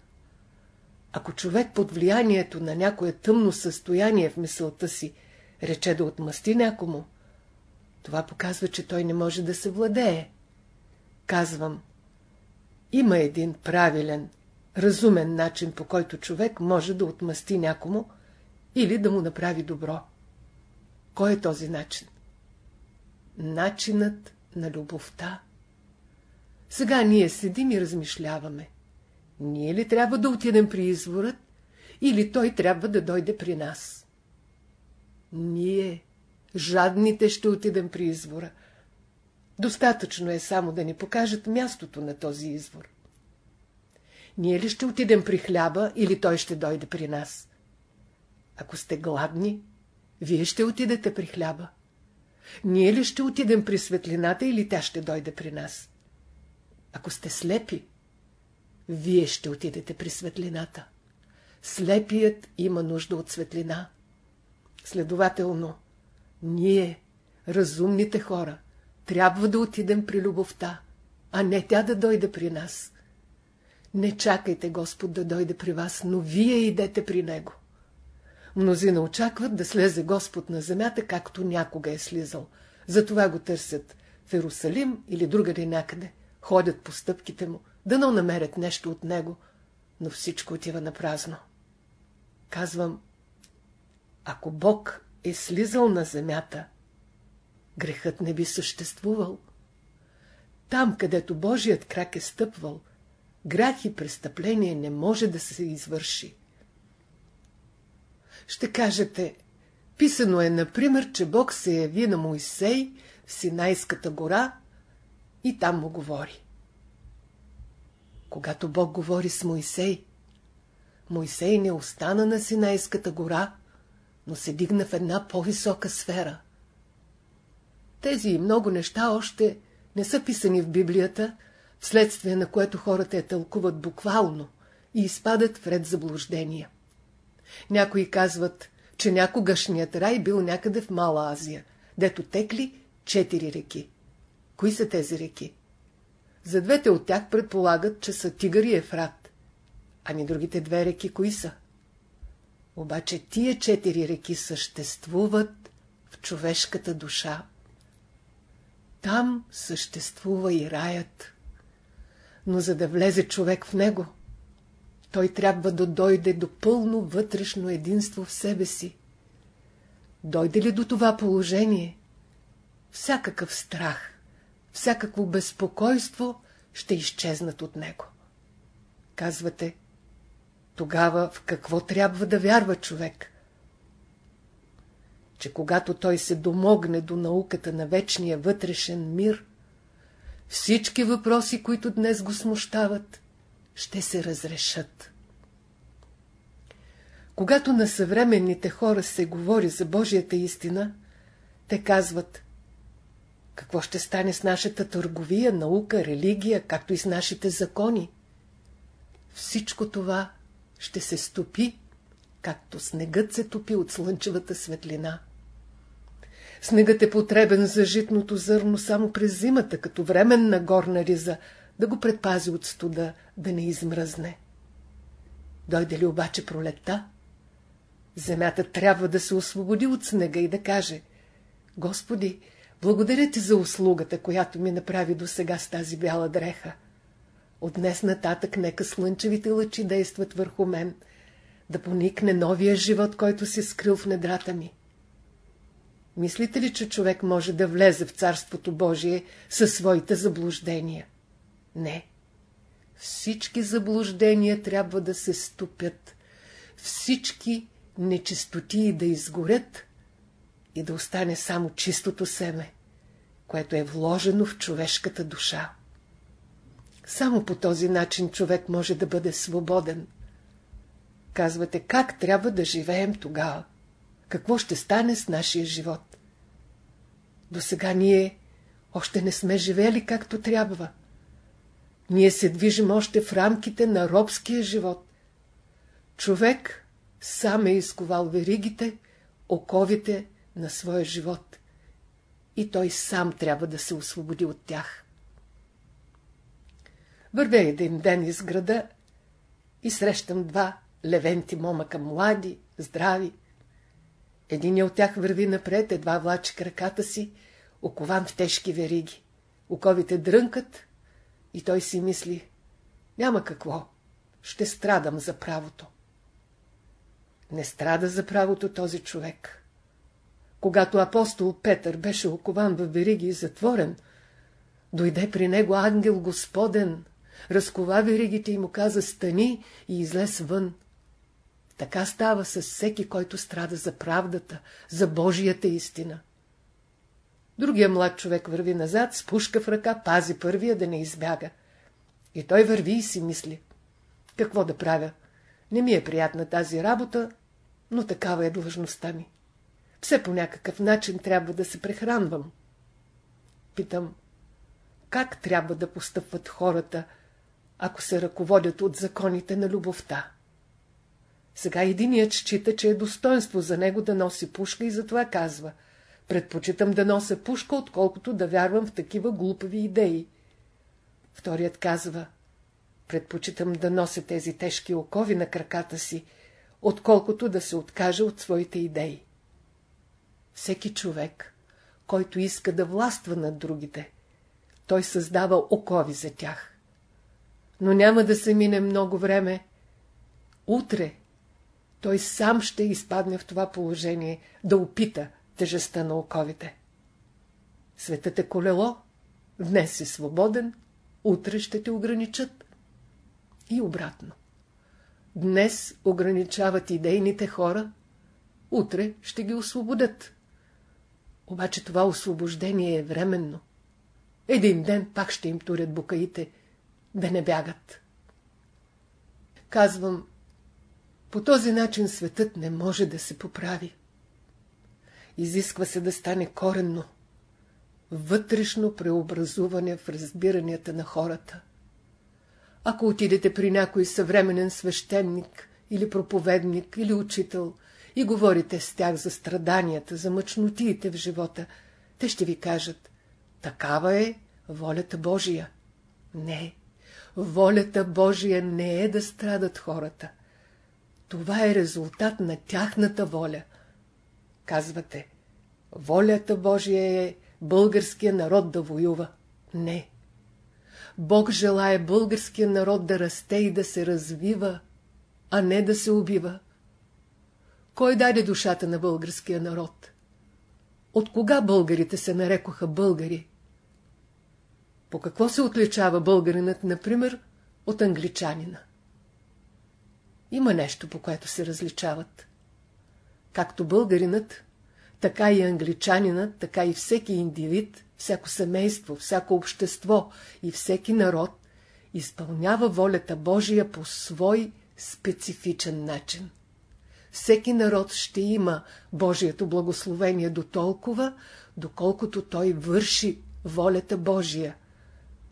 Ако човек под влиянието на някое тъмно състояние в мисълта си рече да отмъсти някому, това показва, че той не може да се владее. Казвам, има един правилен, разумен начин, по който човек може да отмъсти някому или да му направи добро. Кой е този начин? Начинът на любовта. Сега ние седим и размишляваме. Ние ли трябва да отидем при изворът, или той трябва да дойде при нас? Ние, жадните, ще отидем при извора. Достатъчно е само да ни покажат мястото на този извор. Ние ли ще отидем при хляба, или той ще дойде при нас? Ако сте гладни, вие ще отидете при хляба. Ние ли ще отидем при светлината, или тя ще дойде при нас? Ако сте слепи, вие ще отидете при светлината. Слепият има нужда от светлина. Следователно, ние, разумните хора, трябва да отидем при любовта, а не тя да дойде при нас. Не чакайте Господ да дойде при вас, но вие идете при Него. Мнозина очакват да слезе Господ на земята, както някога е слизал. Затова го търсят в Ерусалим или другаде някъде. Ходят по стъпките му, да не намерят нещо от него, но всичко отива на празно. Казвам, ако Бог е слизал на земята, грехът не би съществувал. Там, където Божият крак е стъпвал, грях и престъпление не може да се извърши. Ще кажете, писано е, например, че Бог се яви на Моисей в Синайската гора и там му говори. Когато Бог говори с Моисей, Моисей не остана на Синайската гора, но се дигна в една по-висока сфера. Тези и много неща още не са писани в Библията, вследствие на което хората я тълкуват буквално и изпадат в ред заблуждения. Някои казват, че някогашният рай бил някъде в Мала Азия, дето текли четири реки. Кои са тези реки? За двете от тях предполагат, че са Тигър и Ефрат. Ами другите две реки кои са? Обаче тия четири реки съществуват в човешката душа. Там съществува и раят. Но за да влезе човек в него, той трябва да дойде до пълно вътрешно единство в себе си. Дойде ли до това положение, всякакъв страх, всякакво безпокойство ще изчезнат от него. Казвате, тогава в какво трябва да вярва човек? че когато той се домогне до науката на вечния вътрешен мир, всички въпроси, които днес го смущават, ще се разрешат. Когато на съвременните хора се говори за Божията истина, те казват какво ще стане с нашата търговия, наука, религия, както и с нашите закони. Всичко това ще се стопи, както снегът се топи от слънчевата светлина. Снегът е потребен за житното зърно само през зимата, като временна горна риза, да го предпази от студа, да не измръзне. Дойде ли обаче пролетта, земята трябва да се освободи от снега и да каже Господи, благодаря ти за услугата, която ми направи до сега с тази бяла дреха. От днес нататък нека слънчевите лъчи действат върху мен, да поникне новия живот, който се скрил в недрата ми. Мислите ли, че човек може да влезе в Царството Божие със своите заблуждения? Не. Всички заблуждения трябва да се стопят. Всички нечистотии да изгорят и да остане само чистото семе, което е вложено в човешката душа. Само по този начин човек може да бъде свободен. Казвате, как трябва да живеем тогава? Какво ще стане с нашия живот? До сега ние още не сме живели както трябва. Ние се движим още в рамките на робския живот. Човек сам е изковал веригите, оковите на своя живот. И той сам трябва да се освободи от тях. Вървя един ден из града и срещам два левенти момъка млади, здрави. Един от тях върви напред, едва влачи краката си, окован в тежки вериги. Оковите дрънкат и той си мисли, няма какво, ще страдам за правото. Не страда за правото този човек. Когато апостол Петър беше окован в вериги и затворен, дойде при него ангел Господен, разкова веригите и му каза стани и излез вън. Така става с всеки, който страда за правдата, за Божията истина. Другия млад човек върви назад, с пушка в ръка, пази първия да не избяга. И той върви и си мисли. Какво да правя? Не ми е приятна тази работа, но такава е длъжността ми. Все по някакъв начин трябва да се прехранвам. Питам, как трябва да постъпват хората, ако се ръководят от законите на любовта? Сега единият счита, че е достоинство за него да носи пушка и затова казва Предпочитам да нося пушка, отколкото да вярвам в такива глупави идеи. Вторият казва Предпочитам да нося тези тежки окови на краката си, отколкото да се откаже от своите идеи. Всеки човек, който иска да властва над другите, той създава окови за тях. Но няма да се мине много време. Утре той сам ще изпадне в това положение да опита тежестта на оковите. Светът е колело, днес си свободен, утре ще те ограничат. И обратно. Днес ограничават идейните хора, утре ще ги освободят. Обаче това освобождение е временно. Един ден пак ще им турят букаите, да не бягат. Казвам, по този начин светът не може да се поправи. Изисква се да стане коренно, вътрешно преобразуване в разбиранията на хората. Ако отидете при някой съвременен свещеник или проповедник или учител и говорите с тях за страданията, за мъчнотиите в живота, те ще ви кажат, такава е волята Божия. Не, волята Божия не е да страдат хората. Това е резултат на тяхната воля. Казвате, волята Божия е българския народ да воюва. Не. Бог желая българския народ да расте и да се развива, а не да се убива. Кой даде душата на българския народ? От кога българите се нарекоха българи? По какво се отличава българинът, например, от англичанина? Има нещо, по което се различават. Както българинът, така и англичанинът, така и всеки индивид, всяко семейство, всяко общество и всеки народ изпълнява волята Божия по свой специфичен начин. Всеки народ ще има Божието благословение до толкова, доколкото той върши волята Божия.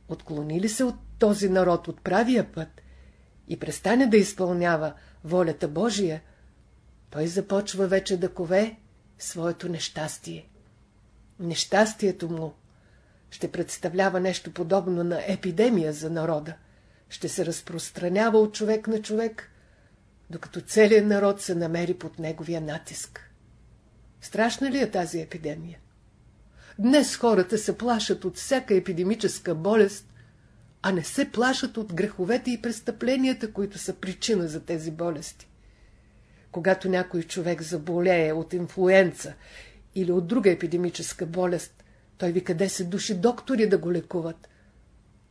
Отклони ли се от този народ от правия път и престане да изпълнява волята Божия, той започва вече да кове своето нещастие. Нещастието му ще представлява нещо подобно на епидемия за народа. Ще се разпространява от човек на човек, докато целият народ се намери под неговия натиск. Страшна ли е тази епидемия? Днес хората се плашат от всяка епидемическа болест, а не се плашат от греховете и престъпленията, които са причина за тези болести. Когато някой човек заболее от инфлуенца или от друга епидемическа болест, той вика 10 души доктори да го лекуват.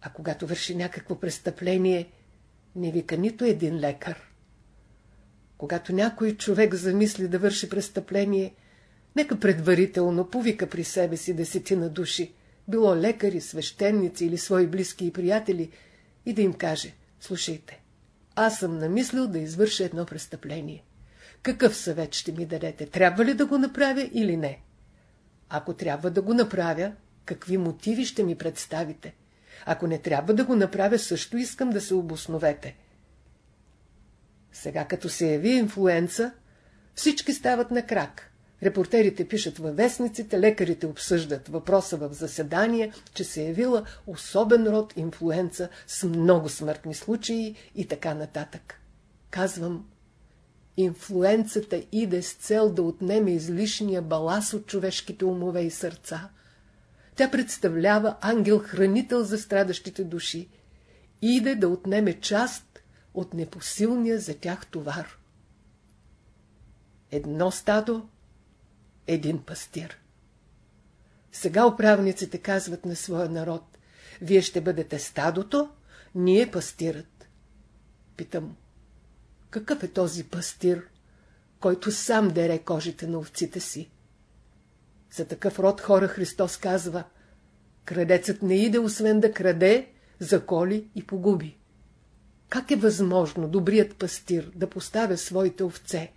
А когато върши някакво престъпление, не вика нито един лекар. Когато някой човек замисли да върши престъпление, нека предварително повика при себе си десетина души, било лекари, свещеници или свои близки и приятели, и да им каже, слушайте, аз съм намислил да извърша едно престъпление. Какъв съвет ще ми дадете? Трябва ли да го направя или не? Ако трябва да го направя, какви мотиви ще ми представите? Ако не трябва да го направя, също искам да се обосновете. Сега като се яви инфлуенца, всички стават на крак. Репортерите пишат във вестниците, лекарите обсъждат въпроса в заседание, че се е явила особен род инфлуенца с много смъртни случаи и така нататък. Казвам, инфлуенцата иде с цел да отнеме излишния балас от човешките умове и сърца. Тя представлява ангел-хранител за страдащите души. Иде да отнеме част от непосилния за тях товар. Едно стадо, един пастир. Сега управниците казват на своя народ, вие ще бъдете стадото, ние пастират. Питам, какъв е този пастир, който сам дере кожите на овците си? За такъв род хора Христос казва, крадецът не иде освен да краде, заколи и погуби. Как е възможно добрият пастир да поставя своите овце,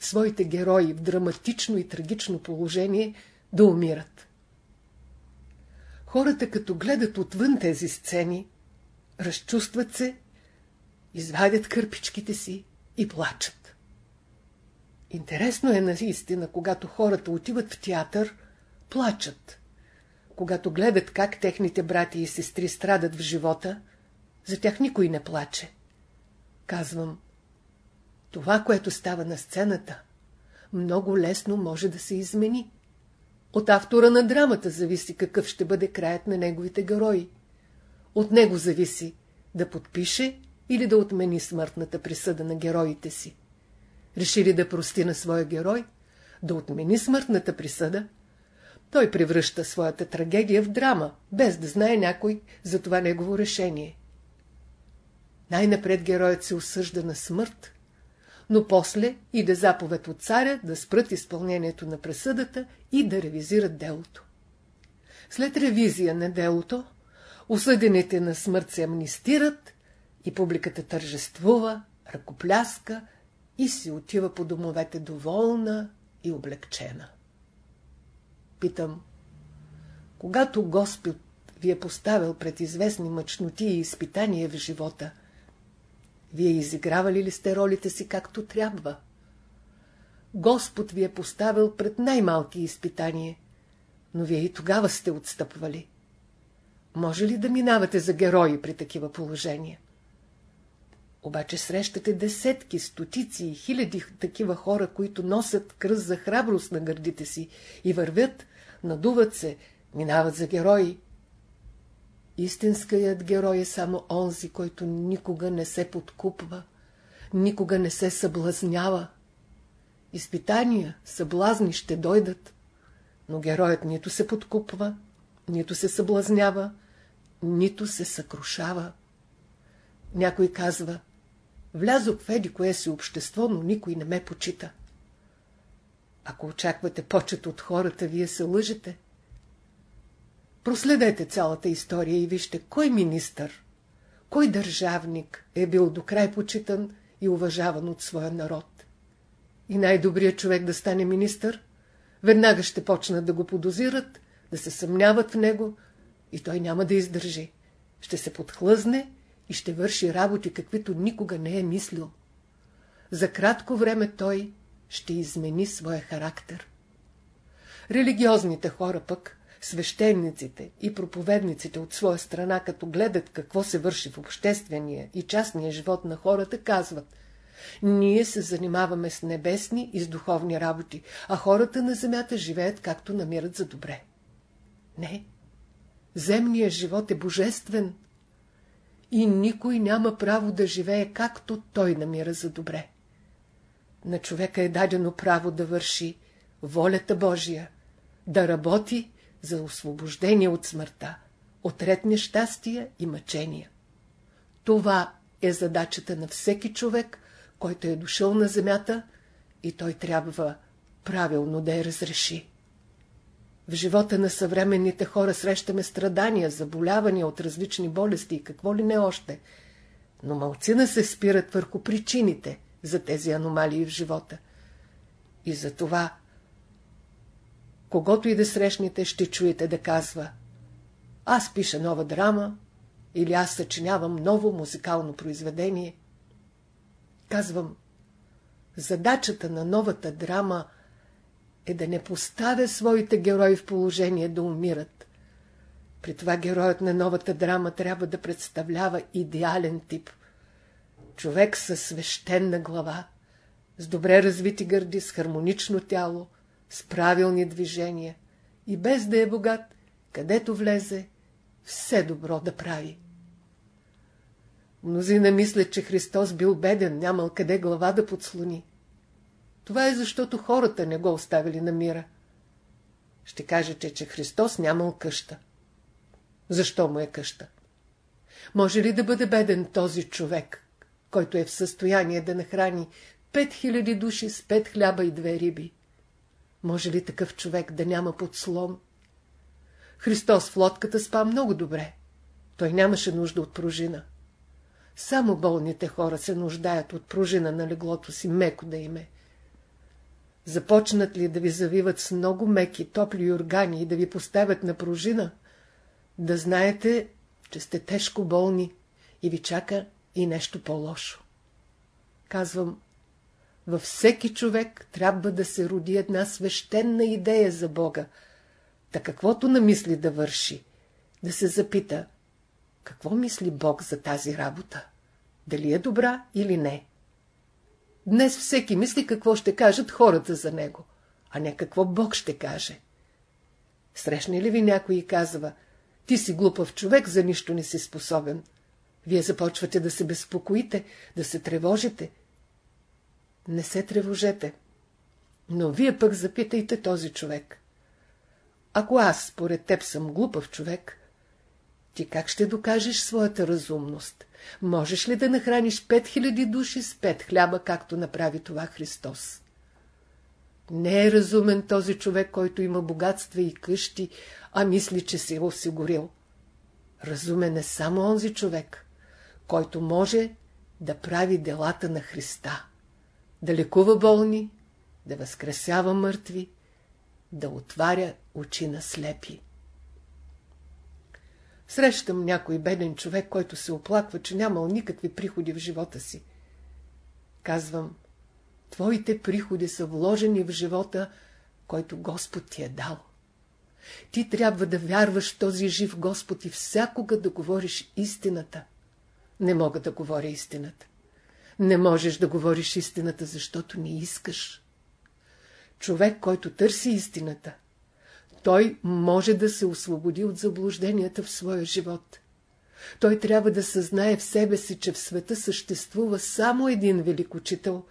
своите герои в драматично и трагично положение да умират? Хората, като гледат отвън тези сцени, разчувстват се, извадят кърпичките си и плачат. Интересно е наистина, когато хората отиват в театър, плачат. Когато гледат как техните брати и сестри страдат в живота, за тях никой не плаче. Казвам, това, което става на сцената, много лесно може да се измени. От автора на драмата зависи какъв ще бъде краят на неговите герои. От него зависи да подпише или да отмени смъртната присъда на героите си. Реши ли да прости на своя герой, да отмени смъртната присъда, той превръща своята трагедия в драма, без да знае някой за това негово решение. Най-напред героят се осъжда на смърт, но после иде заповед от царя да спрат изпълнението на присъдата и да ревизират делото. След ревизия на делото, осъдените на смърт се амнистират и публиката тържествува, ръкопляска и си отива по домовете доволна и облегчена. Питам, когато Господ ви е поставил пред известни мъчноти и изпитания в живота, вие изигравали ли сте ролите си както трябва? Господ ви е поставил пред най-малки изпитания, но вие и тогава сте отстъпвали. Може ли да минавате за герои при такива положения? Обаче срещате десетки, стотици и хиляди такива хора, които носят кръст за храброст на гърдите си и вървят, надуват се, минават за герои. Истинският герой е само онзи, който никога не се подкупва, никога не се съблазнява. Изпитания, съблазни ще дойдат, но героят нито се подкупва, нито се съблазнява, нито се съкрушава. Някой казва, Влязох в еди кое си общество, но никой не ме почита. Ако очаквате почет от хората, вие се лъжете. Проследете цялата история и вижте кой министър, кой държавник е бил до край почитан и уважаван от своя народ. И най-добрият човек да стане министър, веднага ще почнат да го подозират, да се съмняват в него и той няма да издържи. Ще се подхлъзне и ще върши работи, каквито никога не е мислил. За кратко време той ще измени своя характер. Религиозните хора пък, свещениците и проповедниците от своя страна, като гледат какво се върши в обществения и частния живот на хората, казват ние се занимаваме с небесни и с духовни работи, а хората на земята живеят както намират за добре. Не, земният живот е божествен и никой няма право да живее както той намира за добре. На човека е дадено право да върши волята Божия, да работи за освобождение от смъртта, от ред нещастия и мъчения. Това е задачата на всеки човек, който е дошъл на земята и той трябва правилно да я разреши. В живота на съвременните хора срещаме страдания, заболявания от различни болести и какво ли не още, но малцина се спират върху причините за тези аномалии в живота. И за това, когато и да срещнете, ще чуете да казва аз пиша нова драма или аз съчинявам ново музикално произведение. Казвам, задачата на новата драма – е да не поставя своите герои в положение да умират. При това героят на новата драма трябва да представлява идеален тип. Човек със свещена глава, с добре развити гърди, с хармонично тяло, с правилни движения и без да е богат, където влезе, все добро да прави. Мнозина мислят, че Христос бил беден, нямал къде глава да подслони. Това е защото хората не го оставили на мира. Ще кажете, че Христос нямал къща. Защо му е къща? Може ли да бъде беден този човек, който е в състояние да нахрани 5000 души с пет хляба и две риби? Може ли такъв човек да няма подслон? Христос в лодката спа много добре. Той нямаше нужда от пружина. Само болните хора се нуждаят от пружина на леглото си, меко да име. Започнат ли да ви завиват с много меки, топли органи и да ви поставят на пружина, да знаете, че сте тежко болни и ви чака и нещо по-лошо. Казвам, във всеки човек трябва да се роди една свещена идея за Бога, да каквото намисли да върши, да се запита, какво мисли Бог за тази работа, дали е добра или не. Днес всеки мисли какво ще кажат хората за него, а не какво Бог ще каже. Срещне ли ви някой и казва, ти си глупав човек, за нищо не си способен. Вие започвате да се безпокоите, да се тревожите. Не се тревожете. Но вие пък запитайте този човек. Ако аз, според теб, съм глупав човек, ти как ще докажеш своята разумност? Можеш ли да нахраниш 5000 души с пет хляба, както направи това Христос? Не е разумен този човек, който има богатства и къщи, а мисли, че си е осигурил. Разумен е само онзи човек, който може да прави делата на Христа, да лекува болни, да възкресява мъртви, да отваря очи на слепи. Срещам някой беден човек, който се оплаква, че нямал никакви приходи в живота си. Казвам, твоите приходи са вложени в живота, който Господ ти е дал. Ти трябва да вярваш този жив Господ и всякога да говориш истината. Не мога да говоря истината. Не можеш да говориш истината, защото не искаш. Човек, който търси истината, той може да се освободи от заблужденията в своя живот. Той трябва да съзнае в себе си, че в света съществува само един велик учител,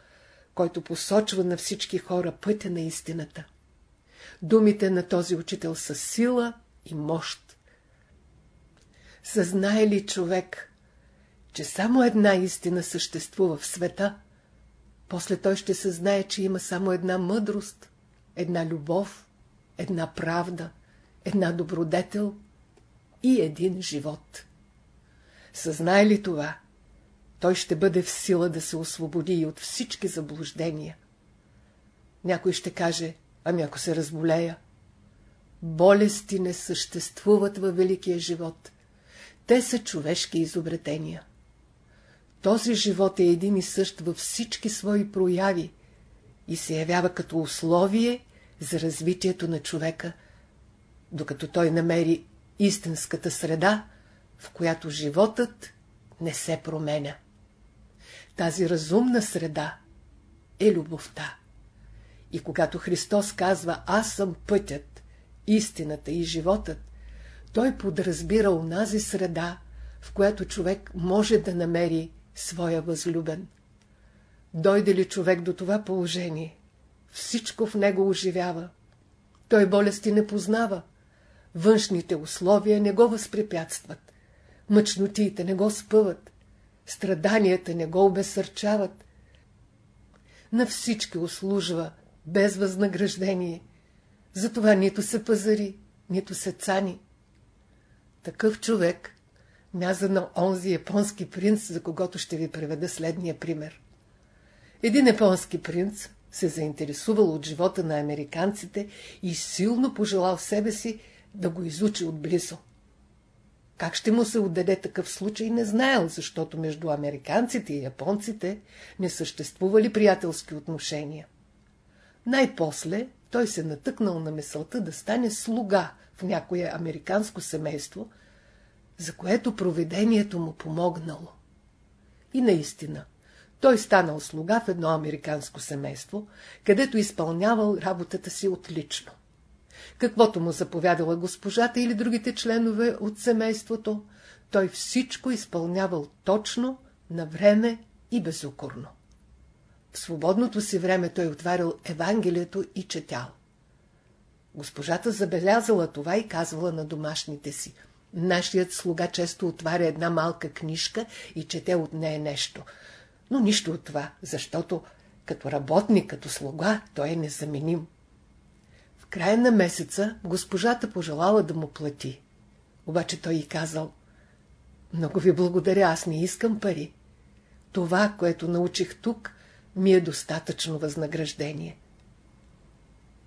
който посочва на всички хора пътя на истината. Думите на този учител са сила и мощ. Съзнае ли човек, че само една истина съществува в света, после той ще съзнае, че има само една мъдрост, една любов, една правда, една добродетел и един живот. Съзнай ли това, той ще бъде в сила да се освободи и от всички заблуждения. Някой ще каже, ами ако се разболея. Болести не съществуват във великия живот. Те са човешки изобретения. Този живот е един и същ във всички свои прояви и се явява като условие за развитието на човека, докато той намери истинската среда, в която животът не се променя. Тази разумна среда е любовта. И когато Христос казва «Аз съм пътят, истината и животът», той подразбира унази среда, в която човек може да намери своя възлюбен. Дойде ли човек до това положение, всичко в него оживява. Той болести не познава. Външните условия не го възпрепятстват. Мъчнотиите не го спъват. Страданията не го обесърчават. На всички услужва без възнаграждение. Затова нито се пазари, нито се цани. Такъв човек мяза на онзи японски принц, за когото ще ви преведа следния пример. Един японски принц се заинтересувал от живота на американците и силно пожелал себе си да го изучи отблизо. Как ще му се отдаде такъв случай, не знаел, защото между американците и японците не съществували приятелски отношения. Най-после той се натъкнал на мисълта да стане слуга в някое американско семейство, за което проведението му помогнало. И наистина, той станал слуга в едно американско семейство, където изпълнявал работата си отлично. Каквото му заповядала госпожата или другите членове от семейството, той всичко изпълнявал точно, на време и безукорно. В свободното си време той отварял Евангелието и четял. Госпожата забелязала това и казвала на домашните си. Нашият слуга често отваря една малка книжка и чете от нея нещо. Но нищо от това, защото като работник, като слуга, той е незаменим края на месеца госпожата пожелала да му плати. Обаче той й казал, много ви благодаря, аз не искам пари. Това, което научих тук, ми е достатъчно възнаграждение.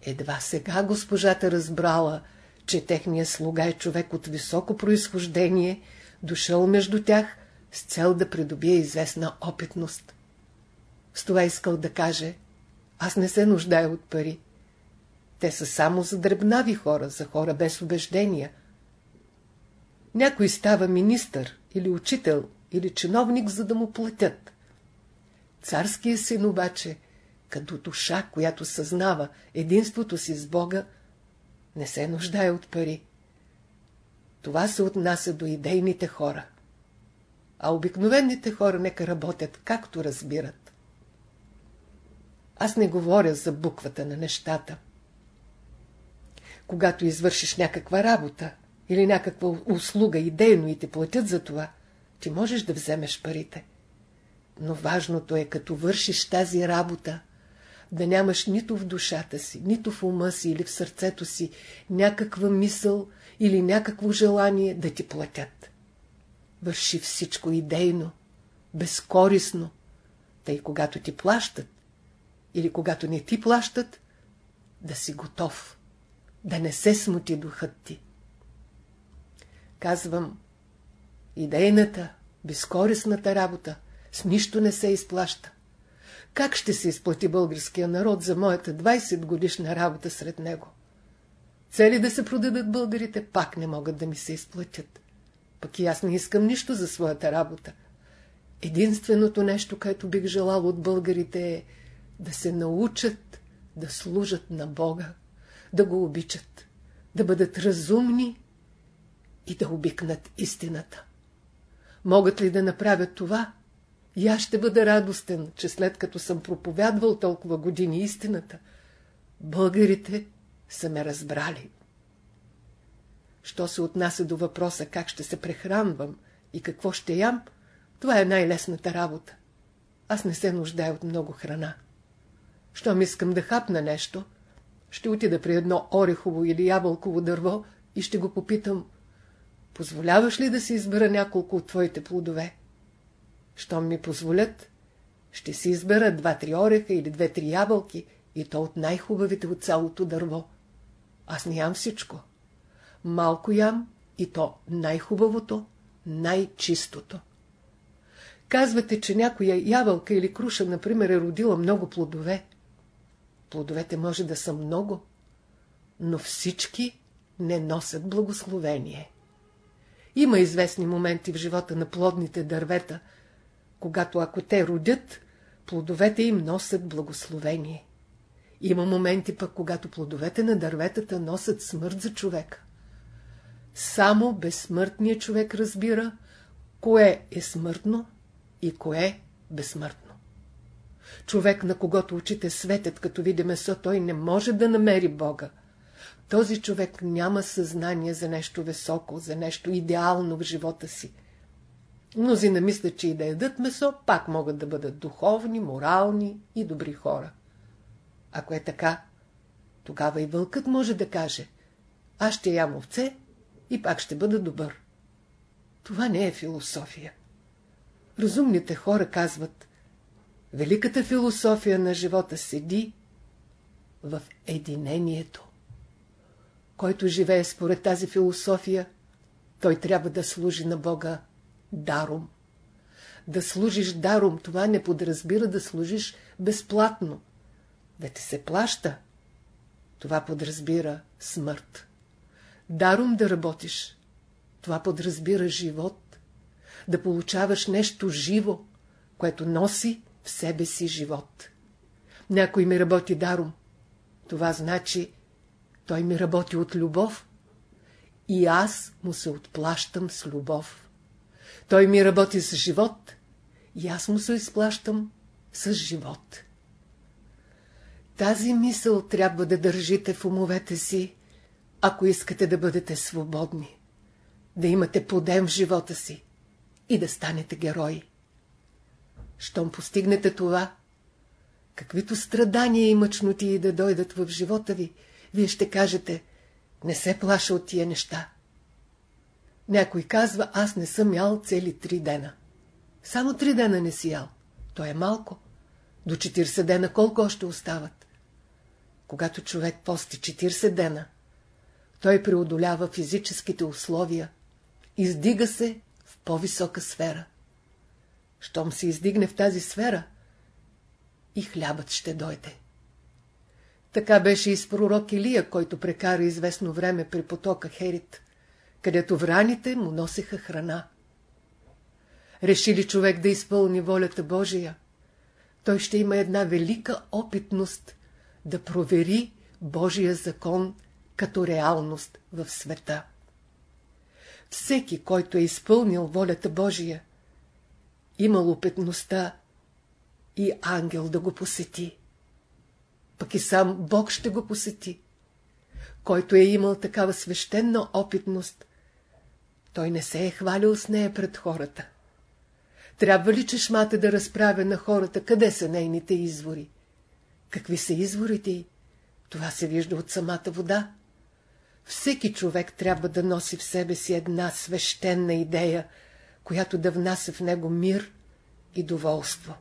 Едва сега госпожата разбрала, че техният слуга е човек от високо происхождение, дошъл между тях с цел да придобие известна опитност. С това искал да каже, аз не се нуждая от пари. Те са само за дребнави хора, за хора без убеждения. Някой става министър или учител или чиновник, за да му платят. Царският син обаче, като душа, която съзнава единството си с Бога, не се нуждае от пари. Това се отнася до идейните хора. А обикновените хора нека работят както разбират. Аз не говоря за буквата на нещата когато извършиш някаква работа или някаква услуга идейно и те платят за това, ти можеш да вземеш парите. Но важното е, като вършиш тази работа, да нямаш нито в душата си, нито в ума си или в сърцето си някаква мисъл или някакво желание да ти платят. Върши всичко идейно, безкорисно, тъй когато ти плащат или когато не ти плащат, да си готов да не се смути духът ти. Казвам, идейната, безкорисната работа с нищо не се изплаща. Как ще се изплати българския народ за моята 20 годишна работа сред него? Цели да се продадат българите, пак не могат да ми се изплатят. Пък и аз не искам нищо за своята работа. Единственото нещо, което бих желал от българите е да се научат да служат на Бога да го обичат, да бъдат разумни и да обикнат истината. Могат ли да направят това? И аз ще бъда радостен, че след като съм проповядвал толкова години истината, българите са ме разбрали. Що се отнася до въпроса как ще се прехранвам и какво ще ям, това е най-лесната работа. Аз не се нуждая от много храна. Щом искам да хапна нещо – ще отида при едно орехово или ябълково дърво и ще го попитам, позволяваш ли да си избера няколко от твоите плодове? Щом ми позволят, ще си избера два-три ореха или две-три ябълки и то от най-хубавите от цялото дърво. Аз не ям всичко. Малко ям и то най-хубавото, най-чистото. Казвате, че някоя ябълка или круша, например, е родила много плодове. Плодовете може да са много, но всички не носят благословение. Има известни моменти в живота на плодните дървета, когато ако те родят, плодовете им носят благословение. Има моменти пък, когато плодовете на дърветата носят смърт за човека. Само безсмъртният човек разбира, кое е смъртно и кое безсмъртно. Човек, на когото очите светят, като види месо, той не може да намери Бога. Този човек няма съзнание за нещо високо, за нещо идеално в живота си. Мнозина мислят, че и да ядат месо, пак могат да бъдат духовни, морални и добри хора. Ако е така, тогава и вълкът може да каже, аз ще ям овце и пак ще бъда добър. Това не е философия. Разумните хора казват, великата философия на живота седи в единението. Който живее според тази философия, той трябва да служи на Бога даром. Да служиш даром, това не подразбира да служиш безплатно. Да ти се плаща, това подразбира смърт. Даром да работиш, това подразбира живот да получаваш нещо живо, което носи в себе си живот. Някой ми работи даром. Това значи, той ми работи от любов и аз му се отплащам с любов. Той ми работи с живот и аз му се изплащам с живот. Тази мисъл трябва да държите в умовете си, ако искате да бъдете свободни, да имате подем в живота си, и да станете герои. Щом постигнете това, каквито страдания и мъчноти да дойдат в живота ви, вие ще кажете, не се плаша от тия неща. Някой казва, аз не съм ял цели три дена. Само три дена не си ял. То е малко. До 40 дена колко още остават? Когато човек пости 40 дена, той преодолява физическите условия, издига се по-висока сфера. Щом се издигне в тази сфера, и хлябът ще дойде. Така беше и с пророк Илия, който прекара известно време при потока Херит, където враните му носеха храна. Реши ли човек да изпълни волята Божия, той ще има една велика опитност да провери Божия закон като реалност в света всеки, който е изпълнил волята Божия, имал опитността и ангел да го посети. Пък и сам Бог ще го посети. Който е имал такава свещена опитност, той не се е хвалил с нея пред хората. Трябва ли чешмата да разправя на хората, къде са нейните извори? Какви са изворите й? Това се вижда от самата вода. Всеки човек трябва да носи в себе си една свещена идея, която да внася в него мир и доволство.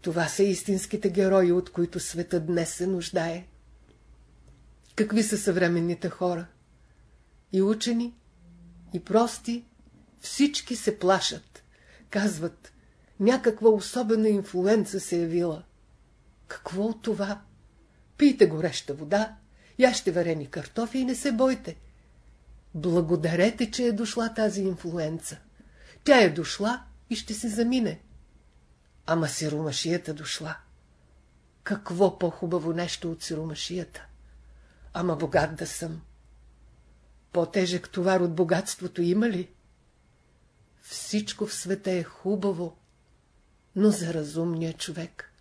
Това са истинските герои, от които света днес се нуждае. Какви са съвременните хора? И учени, и прости, всички се плашат. Казват, някаква особена инфлуенца се е явила. Какво от това? Пийте гореща вода, Яще варени картофи и не се бойте. Благодарете, че е дошла тази инфлуенца. Тя е дошла и ще се замине. Ама сиромашията дошла. Какво по-хубаво нещо от сиромашията? Ама богат да съм. По-тежък товар от богатството има ли? Всичко в света е хубаво, но за разумния човек.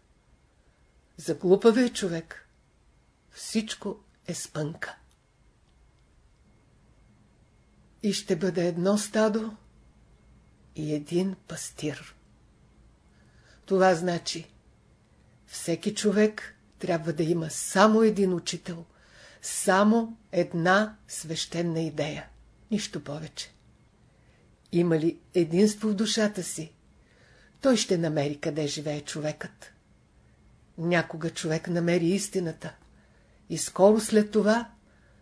За глупавия човек всичко е спънка. И ще бъде едно стадо и един пастир. Това значи, всеки човек трябва да има само един учител, само една свещена идея. Нищо повече. Има ли единство в душата си, той ще намери къде живее човекът. Някога човек намери истината и скоро след това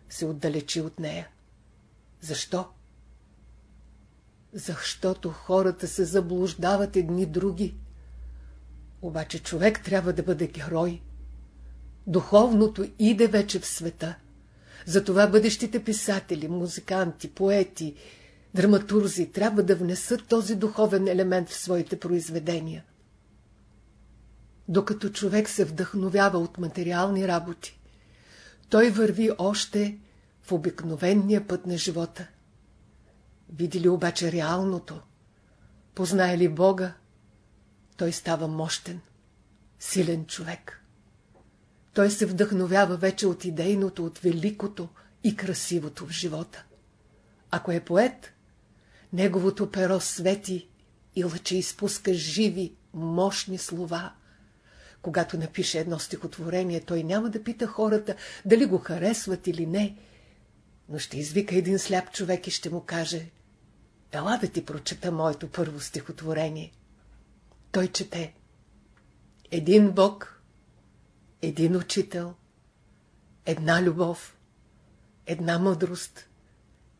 се отдалечи от нея. Защо? Защото хората се заблуждават едни други. Обаче човек трябва да бъде герой. Духовното иде вече в света. Затова бъдещите писатели, музиканти, поети, драматурзи трябва да внесат този духовен елемент в своите произведения. Докато човек се вдъхновява от материални работи, той върви още в обикновения път на живота. Види ли обаче реалното, познае ли Бога, той става мощен, силен човек. Той се вдъхновява вече от идейното, от великото и красивото в живота. Ако е поет, неговото перо свети и лъче изпуска живи, мощни слова. Когато напише едно стихотворение, той няма да пита хората дали го харесват или не, но ще извика един сляп човек и ще му каже Ела да ти прочета моето първо стихотворение. Той чете Един Бог, един учител, една любов, една мъдрост,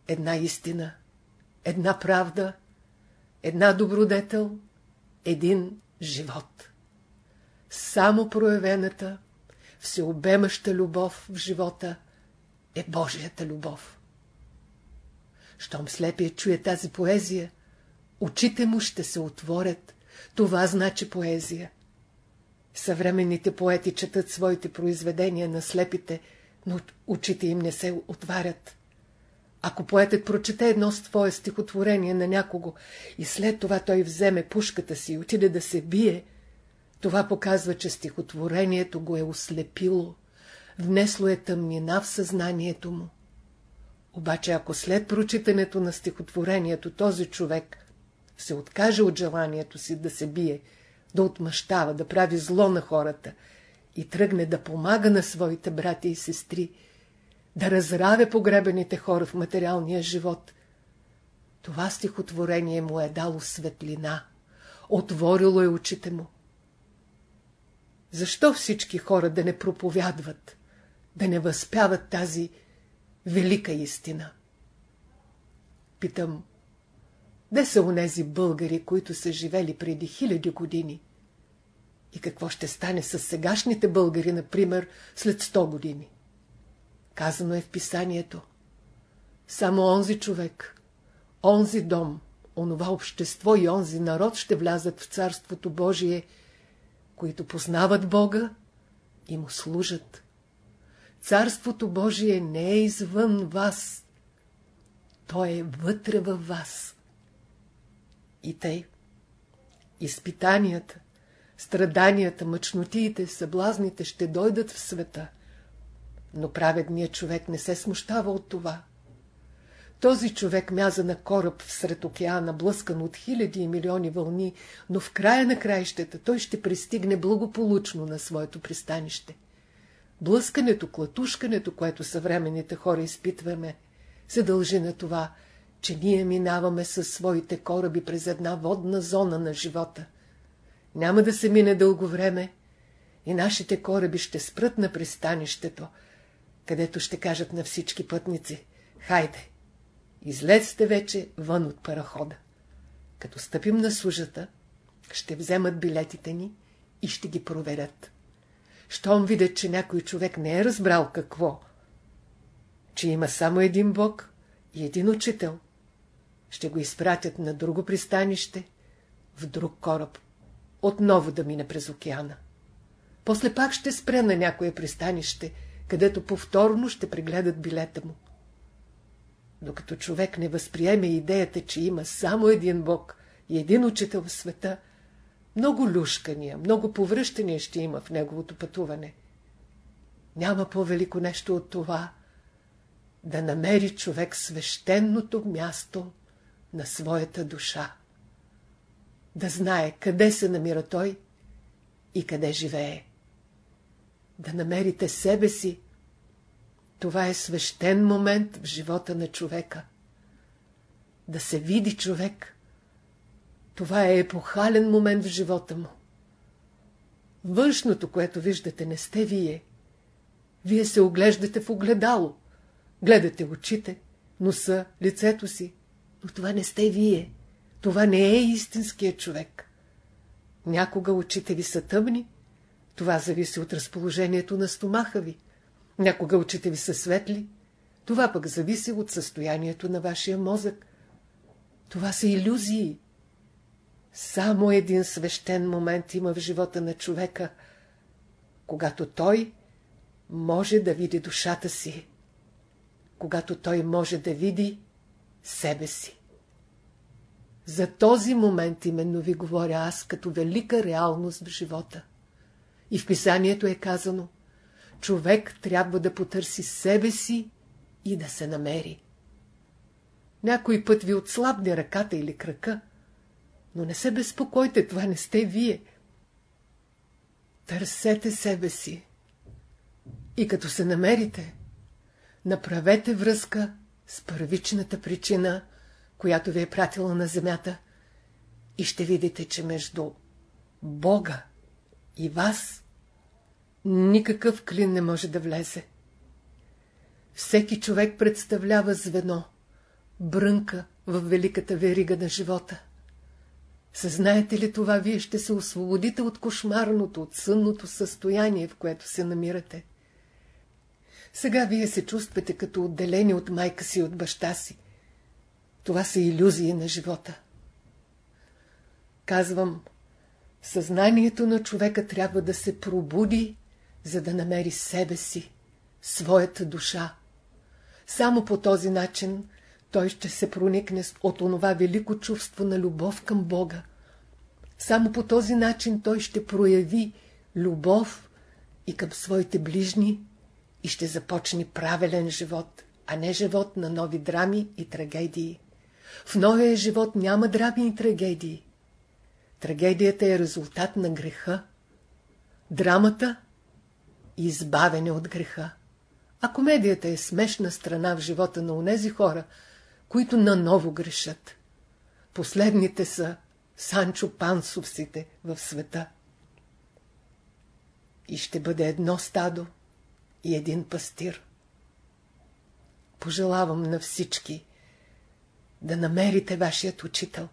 една истина – една правда, една добродетел, един живот. Само проявената, всеобемаща любов в живота е Божията любов. Щом слепия чуе тази поезия, очите му ще се отворят. Това значи поезия. Съвременните поети четат своите произведения на слепите, но очите им не се отварят. Ако поетът прочете едно свое стихотворение на някого и след това той вземе пушката си и отиде да се бие, това показва, че стихотворението го е ослепило, внесло е тъмнина в съзнанието му. Обаче ако след прочитането на стихотворението този човек се откаже от желанието си да се бие, да отмъщава, да прави зло на хората и тръгне да помага на своите брати и сестри, да разравя погребените хора в материалния живот. Това стихотворение му е дало светлина, отворило е очите му. Защо всички хора да не проповядват, да не възпяват тази велика истина? Питам, де са онези българи, които са живели преди хиляди години? И какво ще стане с сегашните българи, например, след 100 години? Казано е в писанието. Само онзи човек, онзи дом, онова общество и онзи народ ще влязат в Царството Божие, които познават Бога и му служат. Царството Божие не е извън вас, то е вътре във вас. И тъй, изпитанията, страданията, мъчнотиите, съблазните ще дойдат в света – но праведният човек не се смущава от това. Този човек мяза на кораб всред океана, блъскан от хиляди и милиони вълни, но в края на краищата той ще пристигне благополучно на своето пристанище. Блъскането, клатушкането, което съвременните хора изпитваме, се дължи на това, че ние минаваме със своите кораби през една водна зона на живота. Няма да се мине дълго време и нашите кораби ще спрат на пристанището, където ще кажат на всички пътници «Хайде, излезте вече вън от парахода. Като стъпим на служата, ще вземат билетите ни и ще ги проверят. Щом видят, че някой човек не е разбрал какво, че има само един Бог и един учител, ще го изпратят на друго пристанище, в друг кораб, отново да мине през океана. После пак ще спре на някое пристанище – където повторно ще прегледат билета му. Докато човек не възприеме идеята, че има само един Бог и един учител в света, много люшкания, много повръщания ще има в неговото пътуване. Няма по-велико нещо от това да намери човек свещеното място на своята душа. Да знае къде се намира той и къде живее. да намерите себе си, това е свещен момент в живота на човека. Да се види човек, това е епохален момент в живота му. Външното, което виждате, не сте вие. Вие се оглеждате в огледало. Гледате очите, носа, лицето си. Но това не сте вие. Това не е истинският човек. Някога очите ви са тъмни. Това зависи от разположението на стомаха ви. Някога очите ви са светли. Това пък зависи от състоянието на вашия мозък. Това са иллюзии. Само един свещен момент има в живота на човека, когато той може да види душата си, когато той може да види себе си. За този момент именно ви говоря аз като велика реалност в живота. И в писанието е казано, човек трябва да потърси себе си и да се намери. Някой път ви отслабне ръката или крака, но не се безпокойте, това не сте вие. Търсете себе си. И като се намерите, направете връзка с първичната причина, която ви е пратила на земята, и ще видите, че между Бога и вас никакъв клин не може да влезе. Всеки човек представлява звено, брънка в великата верига на живота. Съзнаете ли това, вие ще се освободите от кошмарното, от сънното състояние, в което се намирате. Сега вие се чувствате като отделени от майка си и от баща си. Това са иллюзии на живота. Казвам, съзнанието на човека трябва да се пробуди, за да намери себе си, своята душа. Само по този начин той ще се проникне от онова велико чувство на любов към Бога. Само по този начин той ще прояви любов и към своите ближни и ще започне правилен живот, а не живот на нови драми и трагедии. В новия живот няма драми и трагедии. Трагедията е резултат на греха. Драмата – избавене от греха. А комедията е смешна страна в живота на онези хора – които наново грешат. Последните са Санчо Пансовците в света. И ще бъде едно стадо и един пастир. Пожелавам на всички да намерите вашият учител.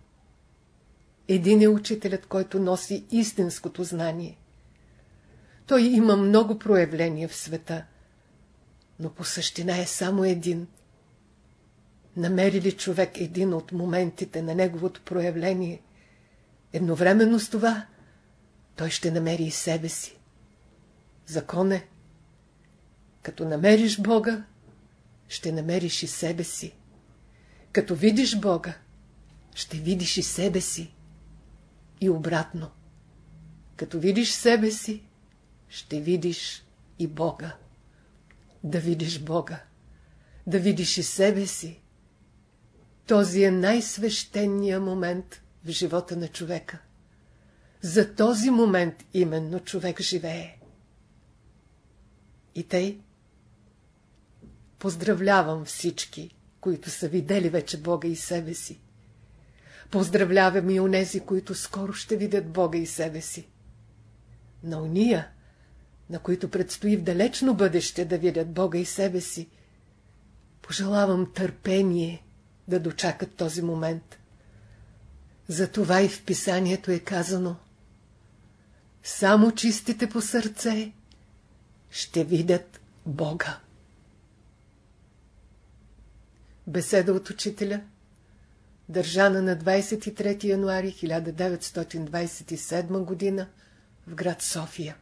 Един е учителят, който носи истинското знание. Той има много проявления в света, но по същина е само един – намери ли човек един от моментите на неговото проявление, едновременно с това той ще намери и себе си. Закон е. Като намериш Бога, ще намериш и себе си. Като видиш Бога, ще видиш и себе си. И обратно. Като видиш себе си, ще видиш и Бога. Да видиш Бога, да видиш и себе си, този е най-свещеният момент в живота на човека. За този момент именно човек живее. И тъй поздравлявам всички, които са видели вече Бога и себе си. Поздравлявам и онези, които скоро ще видят Бога и себе си. На уния, на които предстои в далечно бъдеще да видят Бога и себе си, пожелавам търпение да дочакат този момент. Затова и в писанието е казано Само чистите по сърце ще видят Бога. Беседа от учителя държана на 23 януари 1927 г. в град София.